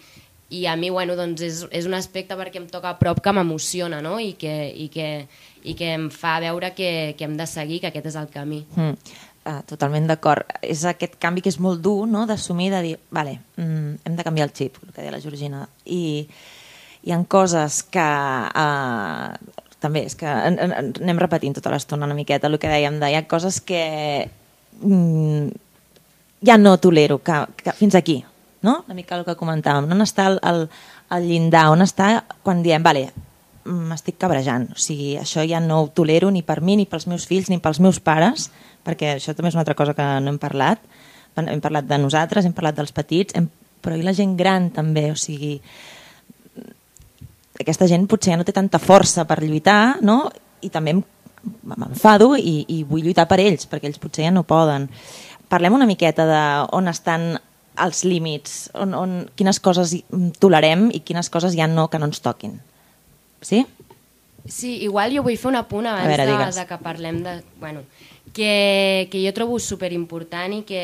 i a mi bueno, doncs és, és un aspecte perquè em toca a prop que m'emociona no? I, que, i, que, i que em fa veure que, que hem de seguir, que aquest és el camí. Mm. Uh, totalment d'acord. És aquest canvi que és molt dur, no?, d'assumir, de dir, vale, mm, hem de canviar el xip, el que deia la Georgina, i hi ha coses que... Uh, també, és que anem repetint tota l'estona una miqueta el que dèiem, de, hi ha coses que mm, ja no tolero, que, que fins aquí, no? Una mica el que comentàvem. On està el, el, el llindar? On està quan diem, vale, m'estic cabrejant. O sigui, això ja no ho tolero ni per mi, ni pels meus fills, ni pels meus pares, perquè això també és una altra cosa que no hem parlat. Hem parlat de nosaltres, hem parlat dels petits, hem... però i la gent gran també, o sigui, aquesta gent potser ja no té tanta força per lluitar, no? I també m'enfado i, i vull lluitar per ells, perquè ells potser ja no poden. Parlem una miqueta de on estan els límits, on, on, quines coses tolerem i quines coses ja no, que no ens toquin. Sí? Sí, igual jo vull fer un apunt abans veure, de, de que parlem de... Bueno, que, que jo trobo superimportant i que,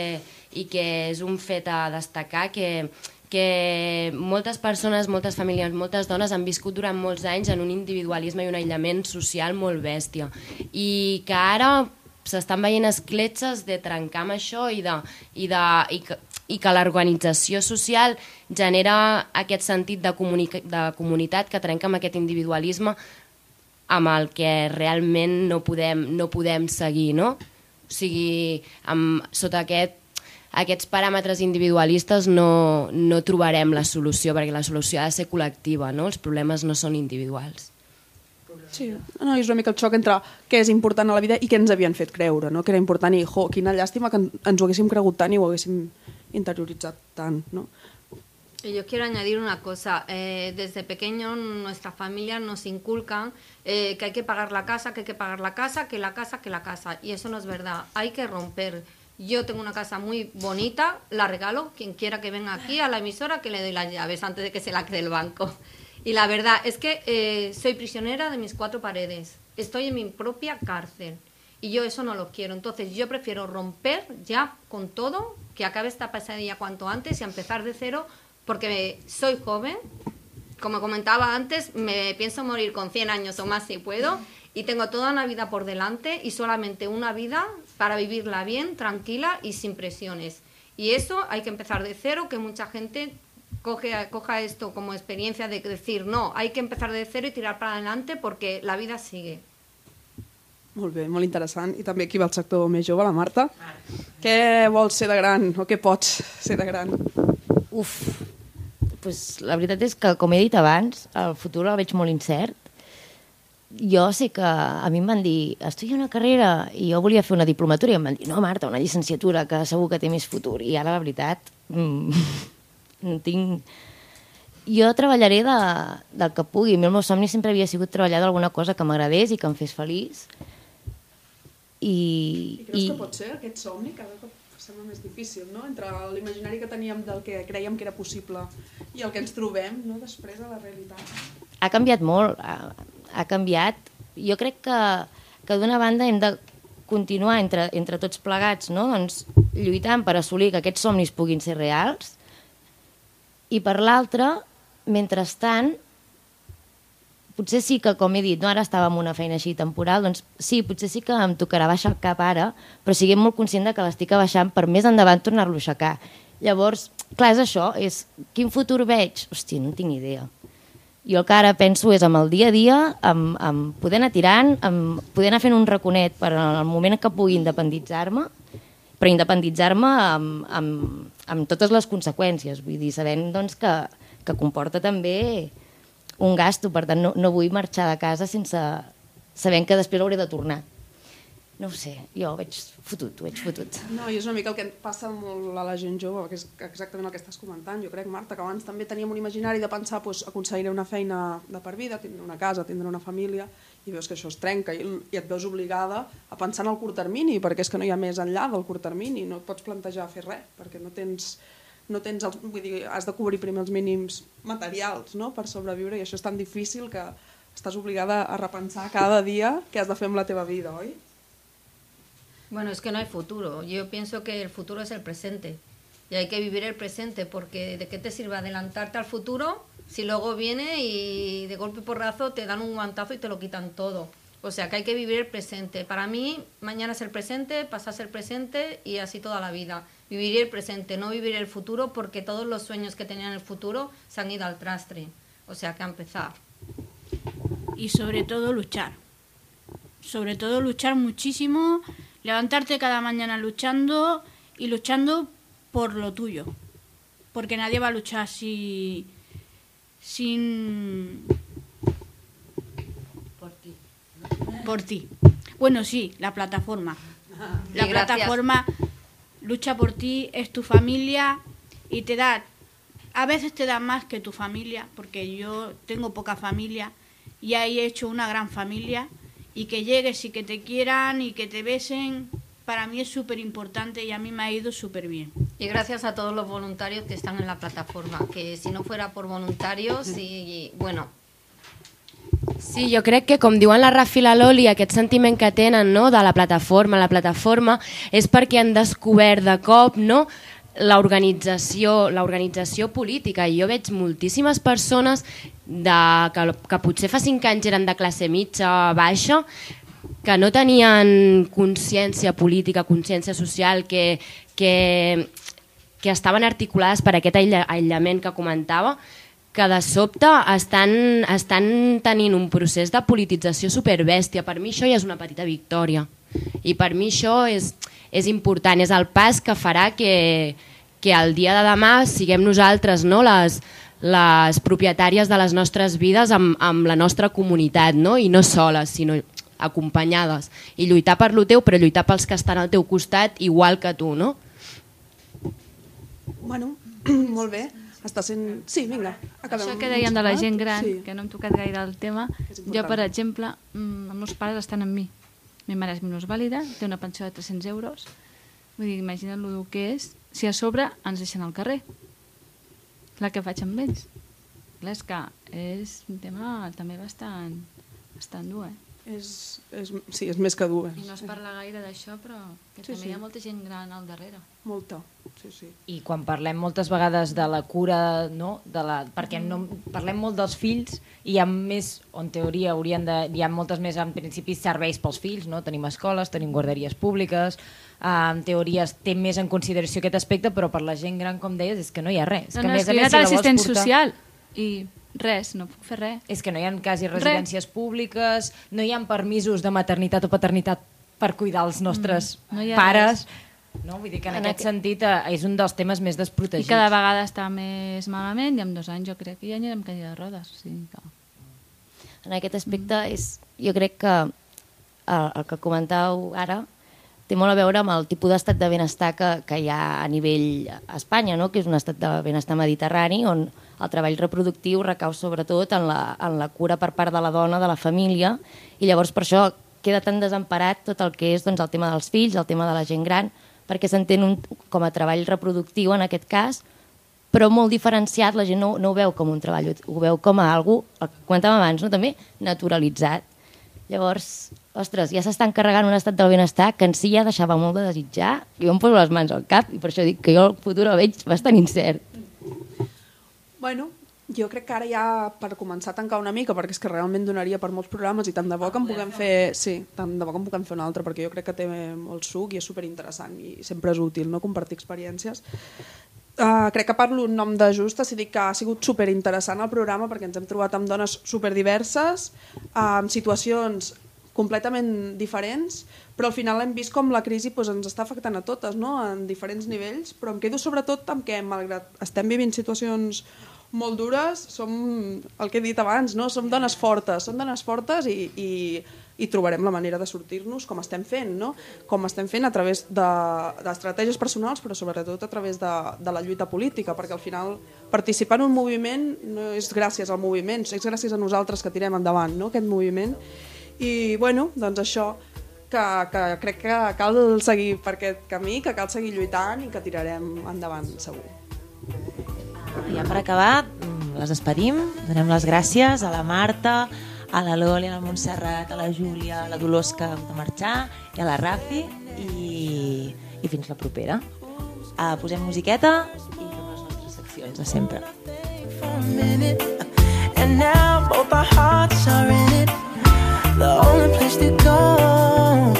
i que és un fet a destacar que, que moltes persones, moltes famílies, moltes dones han viscut durant molts anys en un individualisme i un aïllament social molt bèstia i que ara s'estan veient escletxes de trencar amb això i, de, i, de, i que, i que l'organització social genera aquest sentit de, comuni de comunitat que trenca amb aquest individualisme amb el que realment no podem, no podem seguir, no? O sigui, amb, sota aquest aquests paràmetres individualistes no, no trobarem la solució, perquè la solució ha de ser col·lectiva, no? els problemes no són individuals. Sí, no, és una mica el xoc entre què és important a la vida i què ens havien fet creure, no? que era important i jo, quina llàstima que ens ho haguéssim cregut tant i ho haguéssim tant. No? Y Yo quiero añadir una cosa. Eh, desde pequeño nuestra familia nos inculcan eh, que hay que pagar la casa, que hay que pagar la casa, que la casa, que la casa. Y eso no es verdad. Hay que romper yo tengo una casa muy bonita, la regalo, quien quiera que venga aquí a la emisora, que le doy las llaves antes de que se la cree el banco. Y la verdad es que eh, soy prisionera de mis cuatro paredes, estoy en mi propia cárcel y yo eso no lo quiero. Entonces yo prefiero romper ya con todo, que acabe esta pesadilla cuanto antes y empezar de cero, porque soy joven, como comentaba antes, me pienso morir con 100 años o más si puedo y tengo toda una vida por delante y solamente una vida para vivirla bien, tranquila y sin presiones. Y eso hay que empezar de cero, que mucha gente coge, coja esto como experiencia de decir, no, hay que empezar de cero y tirar para adelante porque la vida sigue. Molt bé, molt interessant. I també aquí va el sector més jove, la Marta. Què vols ser de gran o què pots ser de gran? Uf, pues, la veritat és que, com he dit abans, el futur el veig molt incert jo sé que a mi em van dir estudia una carrera i jo volia fer una diplomatura i em van dir, no Marta, una llicenciatura que segur que té més futur i ara la veritat mm, no tinc jo treballaré de, del que pugui el meu somni sempre havia sigut treballar d'alguna cosa que m'agradés i que em fes feliç i, I creus i... que pot ser aquest somni cada cop sembla més difícil, no? Entre l'imaginari que teníem del que creiem que era possible i el que ens trobem, no? Després de la realitat. Ha canviat molt ha canviat. Jo crec que, que d'una banda hem de continuar entre, entre tots plegats no? doncs, lluitant per assolir que aquests somnis puguin ser reals i per l'altra, mentrestant, potser sí que, com he dit, no? ara estava en una feina així temporal, doncs sí, potser sí que em tocarà baixar el cap ara, però siguem molt conscient de que l'estic abaixant per més endavant tornar-lo a aixecar. Llavors, clar, és això, és quin futur veig? Hòstia, no tinc idea. Jo el que ara penso és amb el dia a dia, amb, amb poder anar tirant, amb poder anar fent un raconet per al moment que pugui independitzar-me, però independitzar-me amb, amb, amb totes les conseqüències, vull dir, sabent doncs, que, que comporta també un gasto, per tant no, no vull marxar de casa sense sabent que després hauré de tornar no ho sé, jo ho veig fotut, ho veig fotut. No, i és una mica el que passa molt a la gent jove, que és exactament el que estàs comentant. Jo crec, Marta, que abans també teníem un imaginari de pensar pues, aconseguiré una feina de per vida, tindré una casa, tindré una família, i veus que això es trenca i, i et veus obligada a pensar en el curt termini, perquè és que no hi ha més enllà del curt termini, no et pots plantejar fer res, perquè no tens no tens els, vull dir, has de cobrir primer els mínims materials no? per sobreviure i això és tan difícil que estàs obligada a repensar cada dia què has de fer amb la teva vida, oi? Bueno, es que no hay futuro. Yo pienso que el futuro es el presente. Y hay que vivir el presente, porque ¿de qué te sirve adelantarte al futuro si luego viene y de golpe y porrazo te dan un guantazo y te lo quitan todo? O sea que hay que vivir el presente. Para mí, mañana es el presente, pasa a ser presente y así toda la vida. Vivir el presente, no vivir el futuro, porque todos los sueños que tenía en el futuro se han ido al trastre. O sea que a empezar. Y sobre todo luchar. Sobre todo luchar muchísimo Levantarte cada mañana luchando y luchando por lo tuyo. Porque nadie va a luchar si, sin... Por ti. Por ti. Bueno, sí, la plataforma. La plataforma lucha por ti, es tu familia y te da, a veces te da más que tu familia, porque yo tengo poca familia y ahí he hecho una gran familia y que llegues y que te quieran y que te besen, para mí es súper importante y a mí me ha ido súper bien. Y gracias a todos los voluntarios que están en la plataforma, que si no fuera por voluntarios y, bueno, Sí, jo crec que, com diuen la Rafa i la Loli, aquest sentiment que tenen no, de la plataforma, la plataforma, és perquè han descobert de cop no, l'organització l'organització política. I jo veig moltíssimes persones de, que, que potser fa cinc anys eren de classe mitja baixa que no tenien consciència política, consciència social, que, que, que estaven articulades per aquest aïlla- aïllament que comentava, que de sobte estan, estan tenint un procés de politització superbèstia. Per mi això ja és una petita victòria. I per mi això és, és important, és el pas que farà que, que el dia de demà siguem nosaltres no? les, les propietàries de les nostres vides amb, amb la nostra comunitat, no? i no soles, sinó acompanyades. I lluitar per lo teu, però lluitar pels que estan al teu costat igual que tu, no? Bueno, molt bé. Està sent... Sí, vinga, acabem. Això que dèiem de la gent gran, Sí. que no hem tocat gaire el tema, jo, per exemple, mm, els meus pares estan amb mi. Mi mare és minusvàlida, té una pensió de 300 euros. Vull dir, imagina't el que és si a sobre ens deixen al carrer. La que faig amb ells. Clar, és que és un tema també bastant, bastant dur, eh? És, és, sí, és més que dur. I no es parla gaire d'això, però que Sí, també sí. hi ha molta gent gran al darrere. Molta, sí, sí. I quan parlem moltes vegades de la cura, no? de la, perquè no, parlem molt dels fills i hi ha més, en teoria haurien de, hi ha moltes més en principi serveis pels fills, no? tenim escoles, tenim guarderies públiques, eh, en teoria es té més en consideració aquest aspecte, però per la gent gran, com deies, és que no hi ha res. És No, que, no, és més a més, si la vols l'assistent portar- social i res, no puc fer res. És que no hi ha quasi residències públiques, no hi ha permisos de maternitat o paternitat per cuidar els nostres Mm, no pares. No? Vull dir que en, En aquest aqu- sentit eh, és un dels temes més I desprotegits. cada vegada està més malament i en dos anys jo crec que ja anirem cadira de rodes. O sigui que... En aquest aspecte, és, jo crec que el, el que comentàveu ara té molt a veure amb el tipus d'estat de benestar que, que hi ha a nivell a Espanya, no? que és un estat de benestar mediterrani on el treball reproductiu recau sobretot en la, en la cura per part de la dona, de la família, i llavors per això queda tan desemparat tot el que és doncs, el tema dels fills, el tema de la gent gran, perquè s'entén com a treball reproductiu en aquest cas, però molt diferenciat, la gent no, no ho veu com un treball, ho veu com a algú, el que comentàvem abans, no? també naturalitzat. Llavors, ostres, ja s'està encarregant un estat del benestar que en si ja deixava molt de desitjar, i jo em poso les mans al cap, i per això dic que jo el futur el veig bastant incert. Bueno, jo crec que ara ja per començar a tancar una mica, perquè és que realment donaria per molts programes i tant de bo que en puguem fer, sí, tant de bo que en puguem fer un altre, perquè jo crec que té molt suc i és superinteressant i sempre és útil no compartir experiències. Uh, crec que parlo en nom de Justa si dic que ha sigut superinteressant el programa perquè ens hem trobat amb dones superdiverses, uh, amb situacions completament diferents, però al final hem vist com la crisi doncs, ens està afectant a totes, no? en diferents nivells, però em quedo sobretot amb que, malgrat estem vivint situacions molt dures, som el que he dit abans, no? som dones fortes, som dones fortes i, i, i trobarem la manera de sortir-nos com estem fent, no? com estem fent a través de- d'estratègies de, personals, però sobretot a través de, de la lluita política, perquè al final participar en un moviment no és gràcies al moviment, és gràcies a nosaltres que tirem endavant no? aquest moviment. I bueno, doncs això, que, que crec que cal seguir per aquest camí, que cal seguir lluitant i que tirarem endavant, segur. Ja per acabar, mm, les despedim. Donem les gràcies a la Marta, a la Loli, a la Montserrat, a la Júlia, a la Dolors que ha de marxar, i a la Rafi, i, i fins la propera. Uh, posem musiqueta i fem les nostres seccions de sempre. And now both our hearts are in it. The only place to go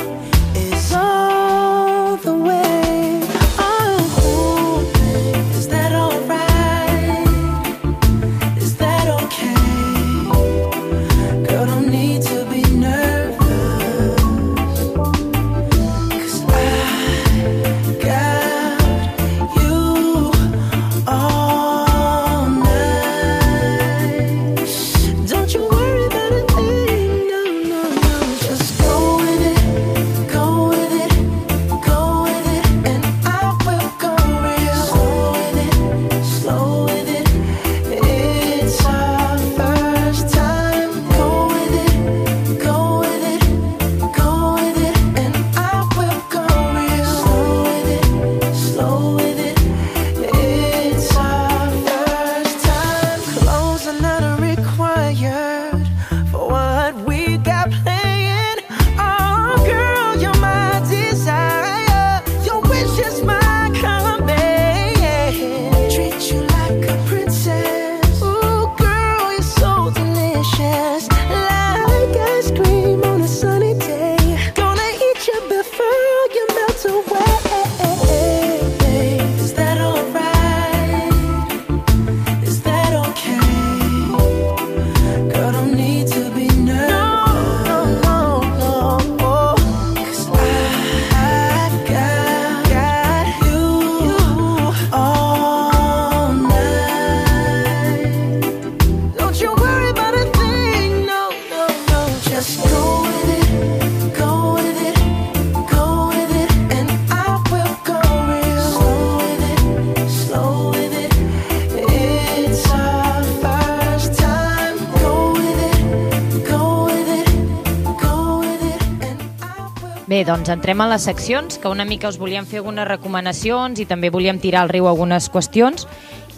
doncs entrem a les seccions, que una mica us volíem fer algunes recomanacions i també volíem tirar al riu algunes qüestions,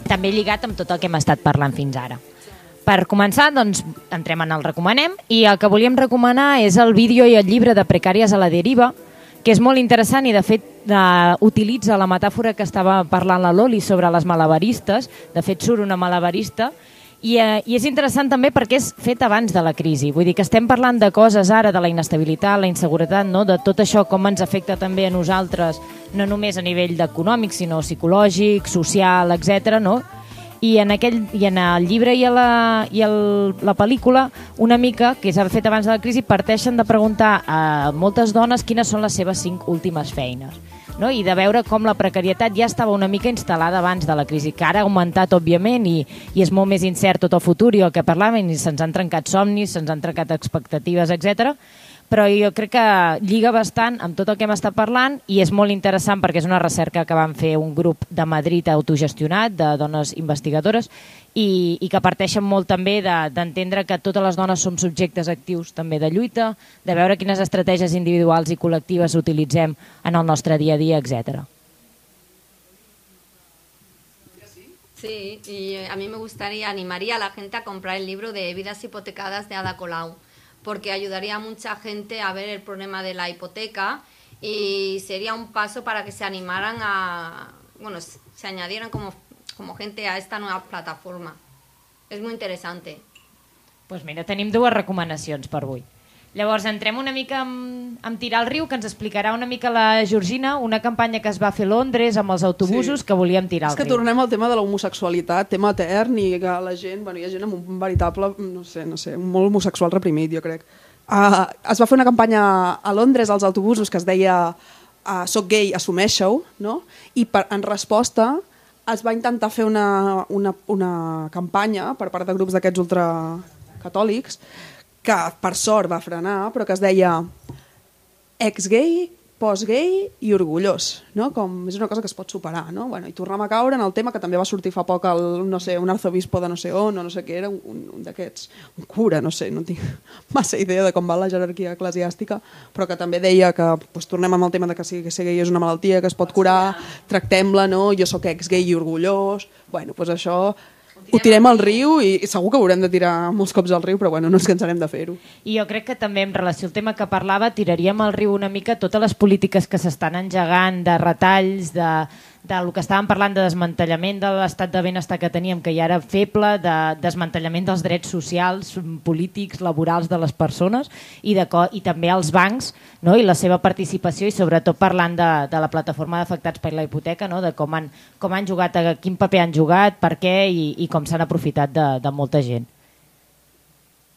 també lligat amb tot el que hem estat parlant fins ara. Per començar, doncs, entrem en el recomanem i el que volíem recomanar és el vídeo i el llibre de Precàries a la deriva, que és molt interessant i de fet eh, utilitza la metàfora que estava parlant la Loli sobre les malabaristes, de fet surt una malabarista i, eh, I és interessant també perquè és fet abans de la crisi. Vull dir que estem parlant de coses ara, de la inestabilitat, la inseguretat, no? de tot això com ens afecta també a nosaltres, no només a nivell econòmic, sinó psicològic, social, etc. no? I en, aquell, I en el llibre i, a la, i el, la pel·lícula, una mica, que s'ha fet abans de la crisi, parteixen de preguntar a moltes dones quines són les seves cinc últimes feines no? i de veure com la precarietat ja estava una mica instal·lada abans de la crisi, que ara ha augmentat, òbviament, i, i és molt més incert tot el futur i el que parlàvem, i se'ns han trencat somnis, se'ns han trencat expectatives, etc. però jo crec que lliga bastant amb tot el que hem estat parlant i és molt interessant perquè és una recerca que van fer un grup de Madrid autogestionat, de dones investigadores, i, i que parteixen molt també d'entendre de, que totes les dones som subjectes actius també de lluita, de veure quines estratègies individuals i col·lectives utilitzem en el nostre dia a dia, etc. Sí, y a mí me gustaría, animaría a la gente a comprar el libro de Vidas hipotecadas de Ada Colau, porque ayudaría a mucha gente a ver el problema de la hipoteca y sería un paso para que se animaran a, bueno, se añadieran como como gente a esta nueva plataforma. És molt interessant. pues mira, tenim dues recomanacions per avui. Llavors, entrem una mica amb, amb Tirar al riu, que ens explicarà una mica la Georgina, una campanya que es va fer a Londres amb els autobusos sí. que volíem tirar al riu. És que tornem al tema de l'homosexualitat, tema etern, i que la gent, bueno, hi ha gent amb un veritable, no sé, no sé, molt homosexual reprimit, jo crec. Uh, es va fer una campanya a Londres als autobusos que es deia uh, Soc gay, assumeixo, no? i per, en resposta es va intentar fer una, una, una campanya per part de grups d'aquests ultracatòlics que per sort va frenar, però que es deia ex-gay post-gay i orgullós, no? Com és una cosa que es pot superar, no? Bueno, I tornem a caure en el tema que també va sortir fa poc el, no sé, un arzobispo de no sé on, o no sé què era, un, un d'aquests, un cura, no sé, no tinc massa idea de com va la jerarquia eclesiàstica, però que també deia que pues, tornem amb el tema de que si ser gay és una malaltia que es pot curar, tractem-la, no? Jo sóc ex-gay i orgullós, bueno, pues això ho tirem al riu i, segur que haurem de tirar molts cops al riu, però bueno, no ens cansarem de fer-ho. I jo crec que també en relació al tema que parlava tiraríem al riu una mica totes les polítiques que s'estan engegant de retalls, de, del que estàvem parlant de desmantellament de l'estat de benestar que teníem, que ja era feble, de desmantellament dels drets socials, polítics, laborals de les persones i, de, i també els bancs no? i la seva participació i sobretot parlant de, de la plataforma d'afectats per la hipoteca, no? de com han, com han jugat, a quin paper han jugat, per què i, i com s'han aprofitat de, de molta gent.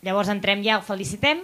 Llavors entrem ja, el felicitem.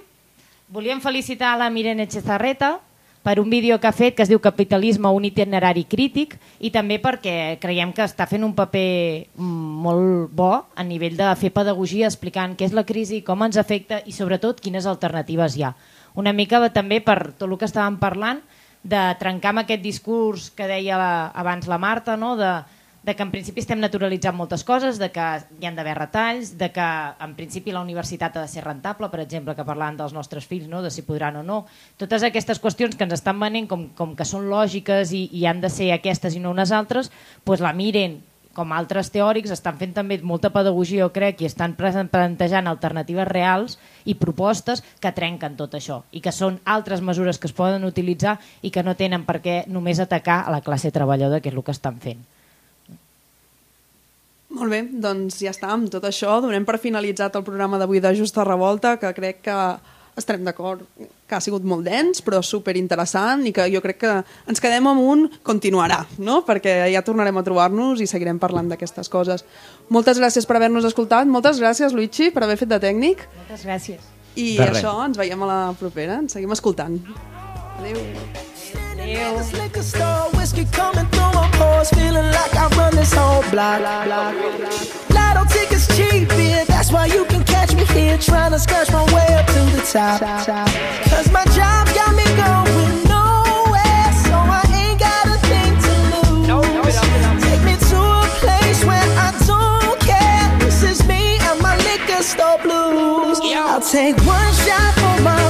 Volíem felicitar la Mirene Chezarreta, per un vídeo que ha fet que es diu Capitalisme, un itinerari crític i també perquè creiem que està fent un paper molt bo a nivell de fer pedagogia explicant què és la crisi, com ens afecta i sobretot quines alternatives hi ha. Una mica també per tot el que estàvem parlant de trencar amb aquest discurs que deia abans la Marta, no? de, de que en principi estem naturalitzant moltes coses, de que hi han d'haver retalls, de que en principi la universitat ha de ser rentable, per exemple, que parlant dels nostres fills, no? de si podran o no. Totes aquestes qüestions que ens estan venent com, com que són lògiques i, i han de ser aquestes i no unes altres, doncs la miren com altres teòrics, estan fent també molta pedagogia, jo crec, i estan plantejant alternatives reals i propostes que trenquen tot això i que són altres mesures que es poden utilitzar i que no tenen per què només atacar a la classe treballadora, que és el que estan fent. Molt bé, doncs ja està, amb tot això donem per finalitzat el programa d'avui de Justa Revolta, que crec que estarem d'acord que ha sigut molt dens, però super interessant i que jo crec que ens quedem amb un continuarà, no? perquè ja tornarem a trobar-nos i seguirem parlant d'aquestes coses. Moltes gràcies per haver-nos escoltat, moltes gràcies Luigi per haver fet de tècnic. Moltes gràcies. I de això, ens veiem a la propera, ens seguim escoltant. Adéu. This liquor store, whiskey coming through my pores, feeling like I run this whole block. Lotto tickets cheap, yeah, that's why you can catch me here, trying to scratch my way up to the top. Cause my job got me going nowhere, so I ain't got a thing to lose. Take me to a place where I don't care. This is me and my liquor store blues. I'll take one shot for my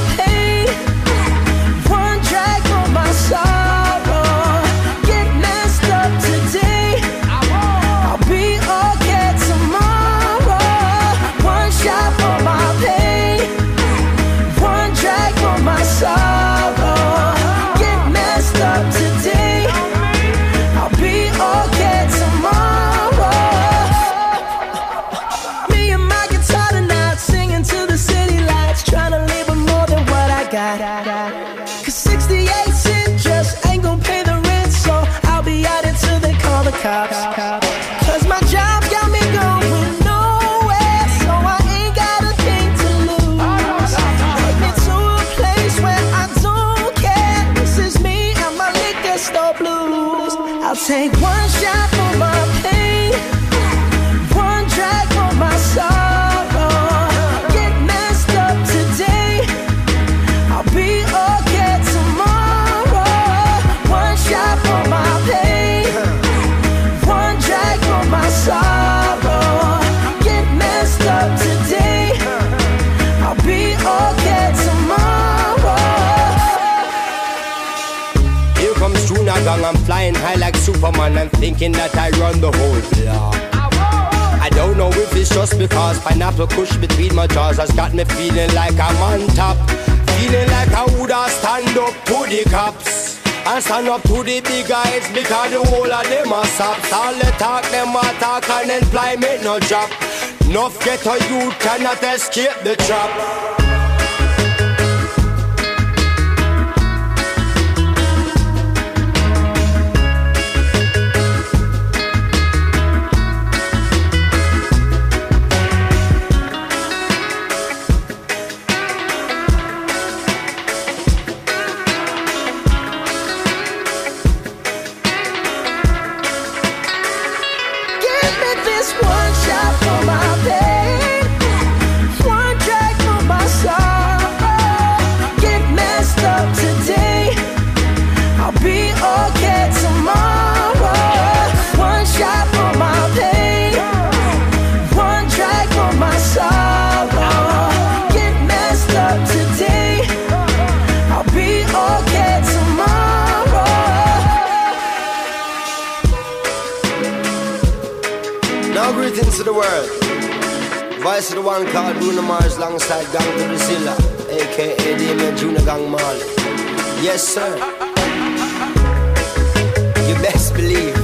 take I'm like Superman. I'm thinking that I run the whole block. I don't know if it's just because pineapple kush between my jaws has got me feeling like I'm on top. Feeling like I woulda stand up to the cops. And stand up to the big guys because the whole of them are sops. All the talk, them a talk and employment no drop. Enough a youth cannot escape the trap. World. Voice of the one called Bruno Mars alongside Gang to Brazilla, aka Damien Junior Gang Marley. Yes, sir. You best believe.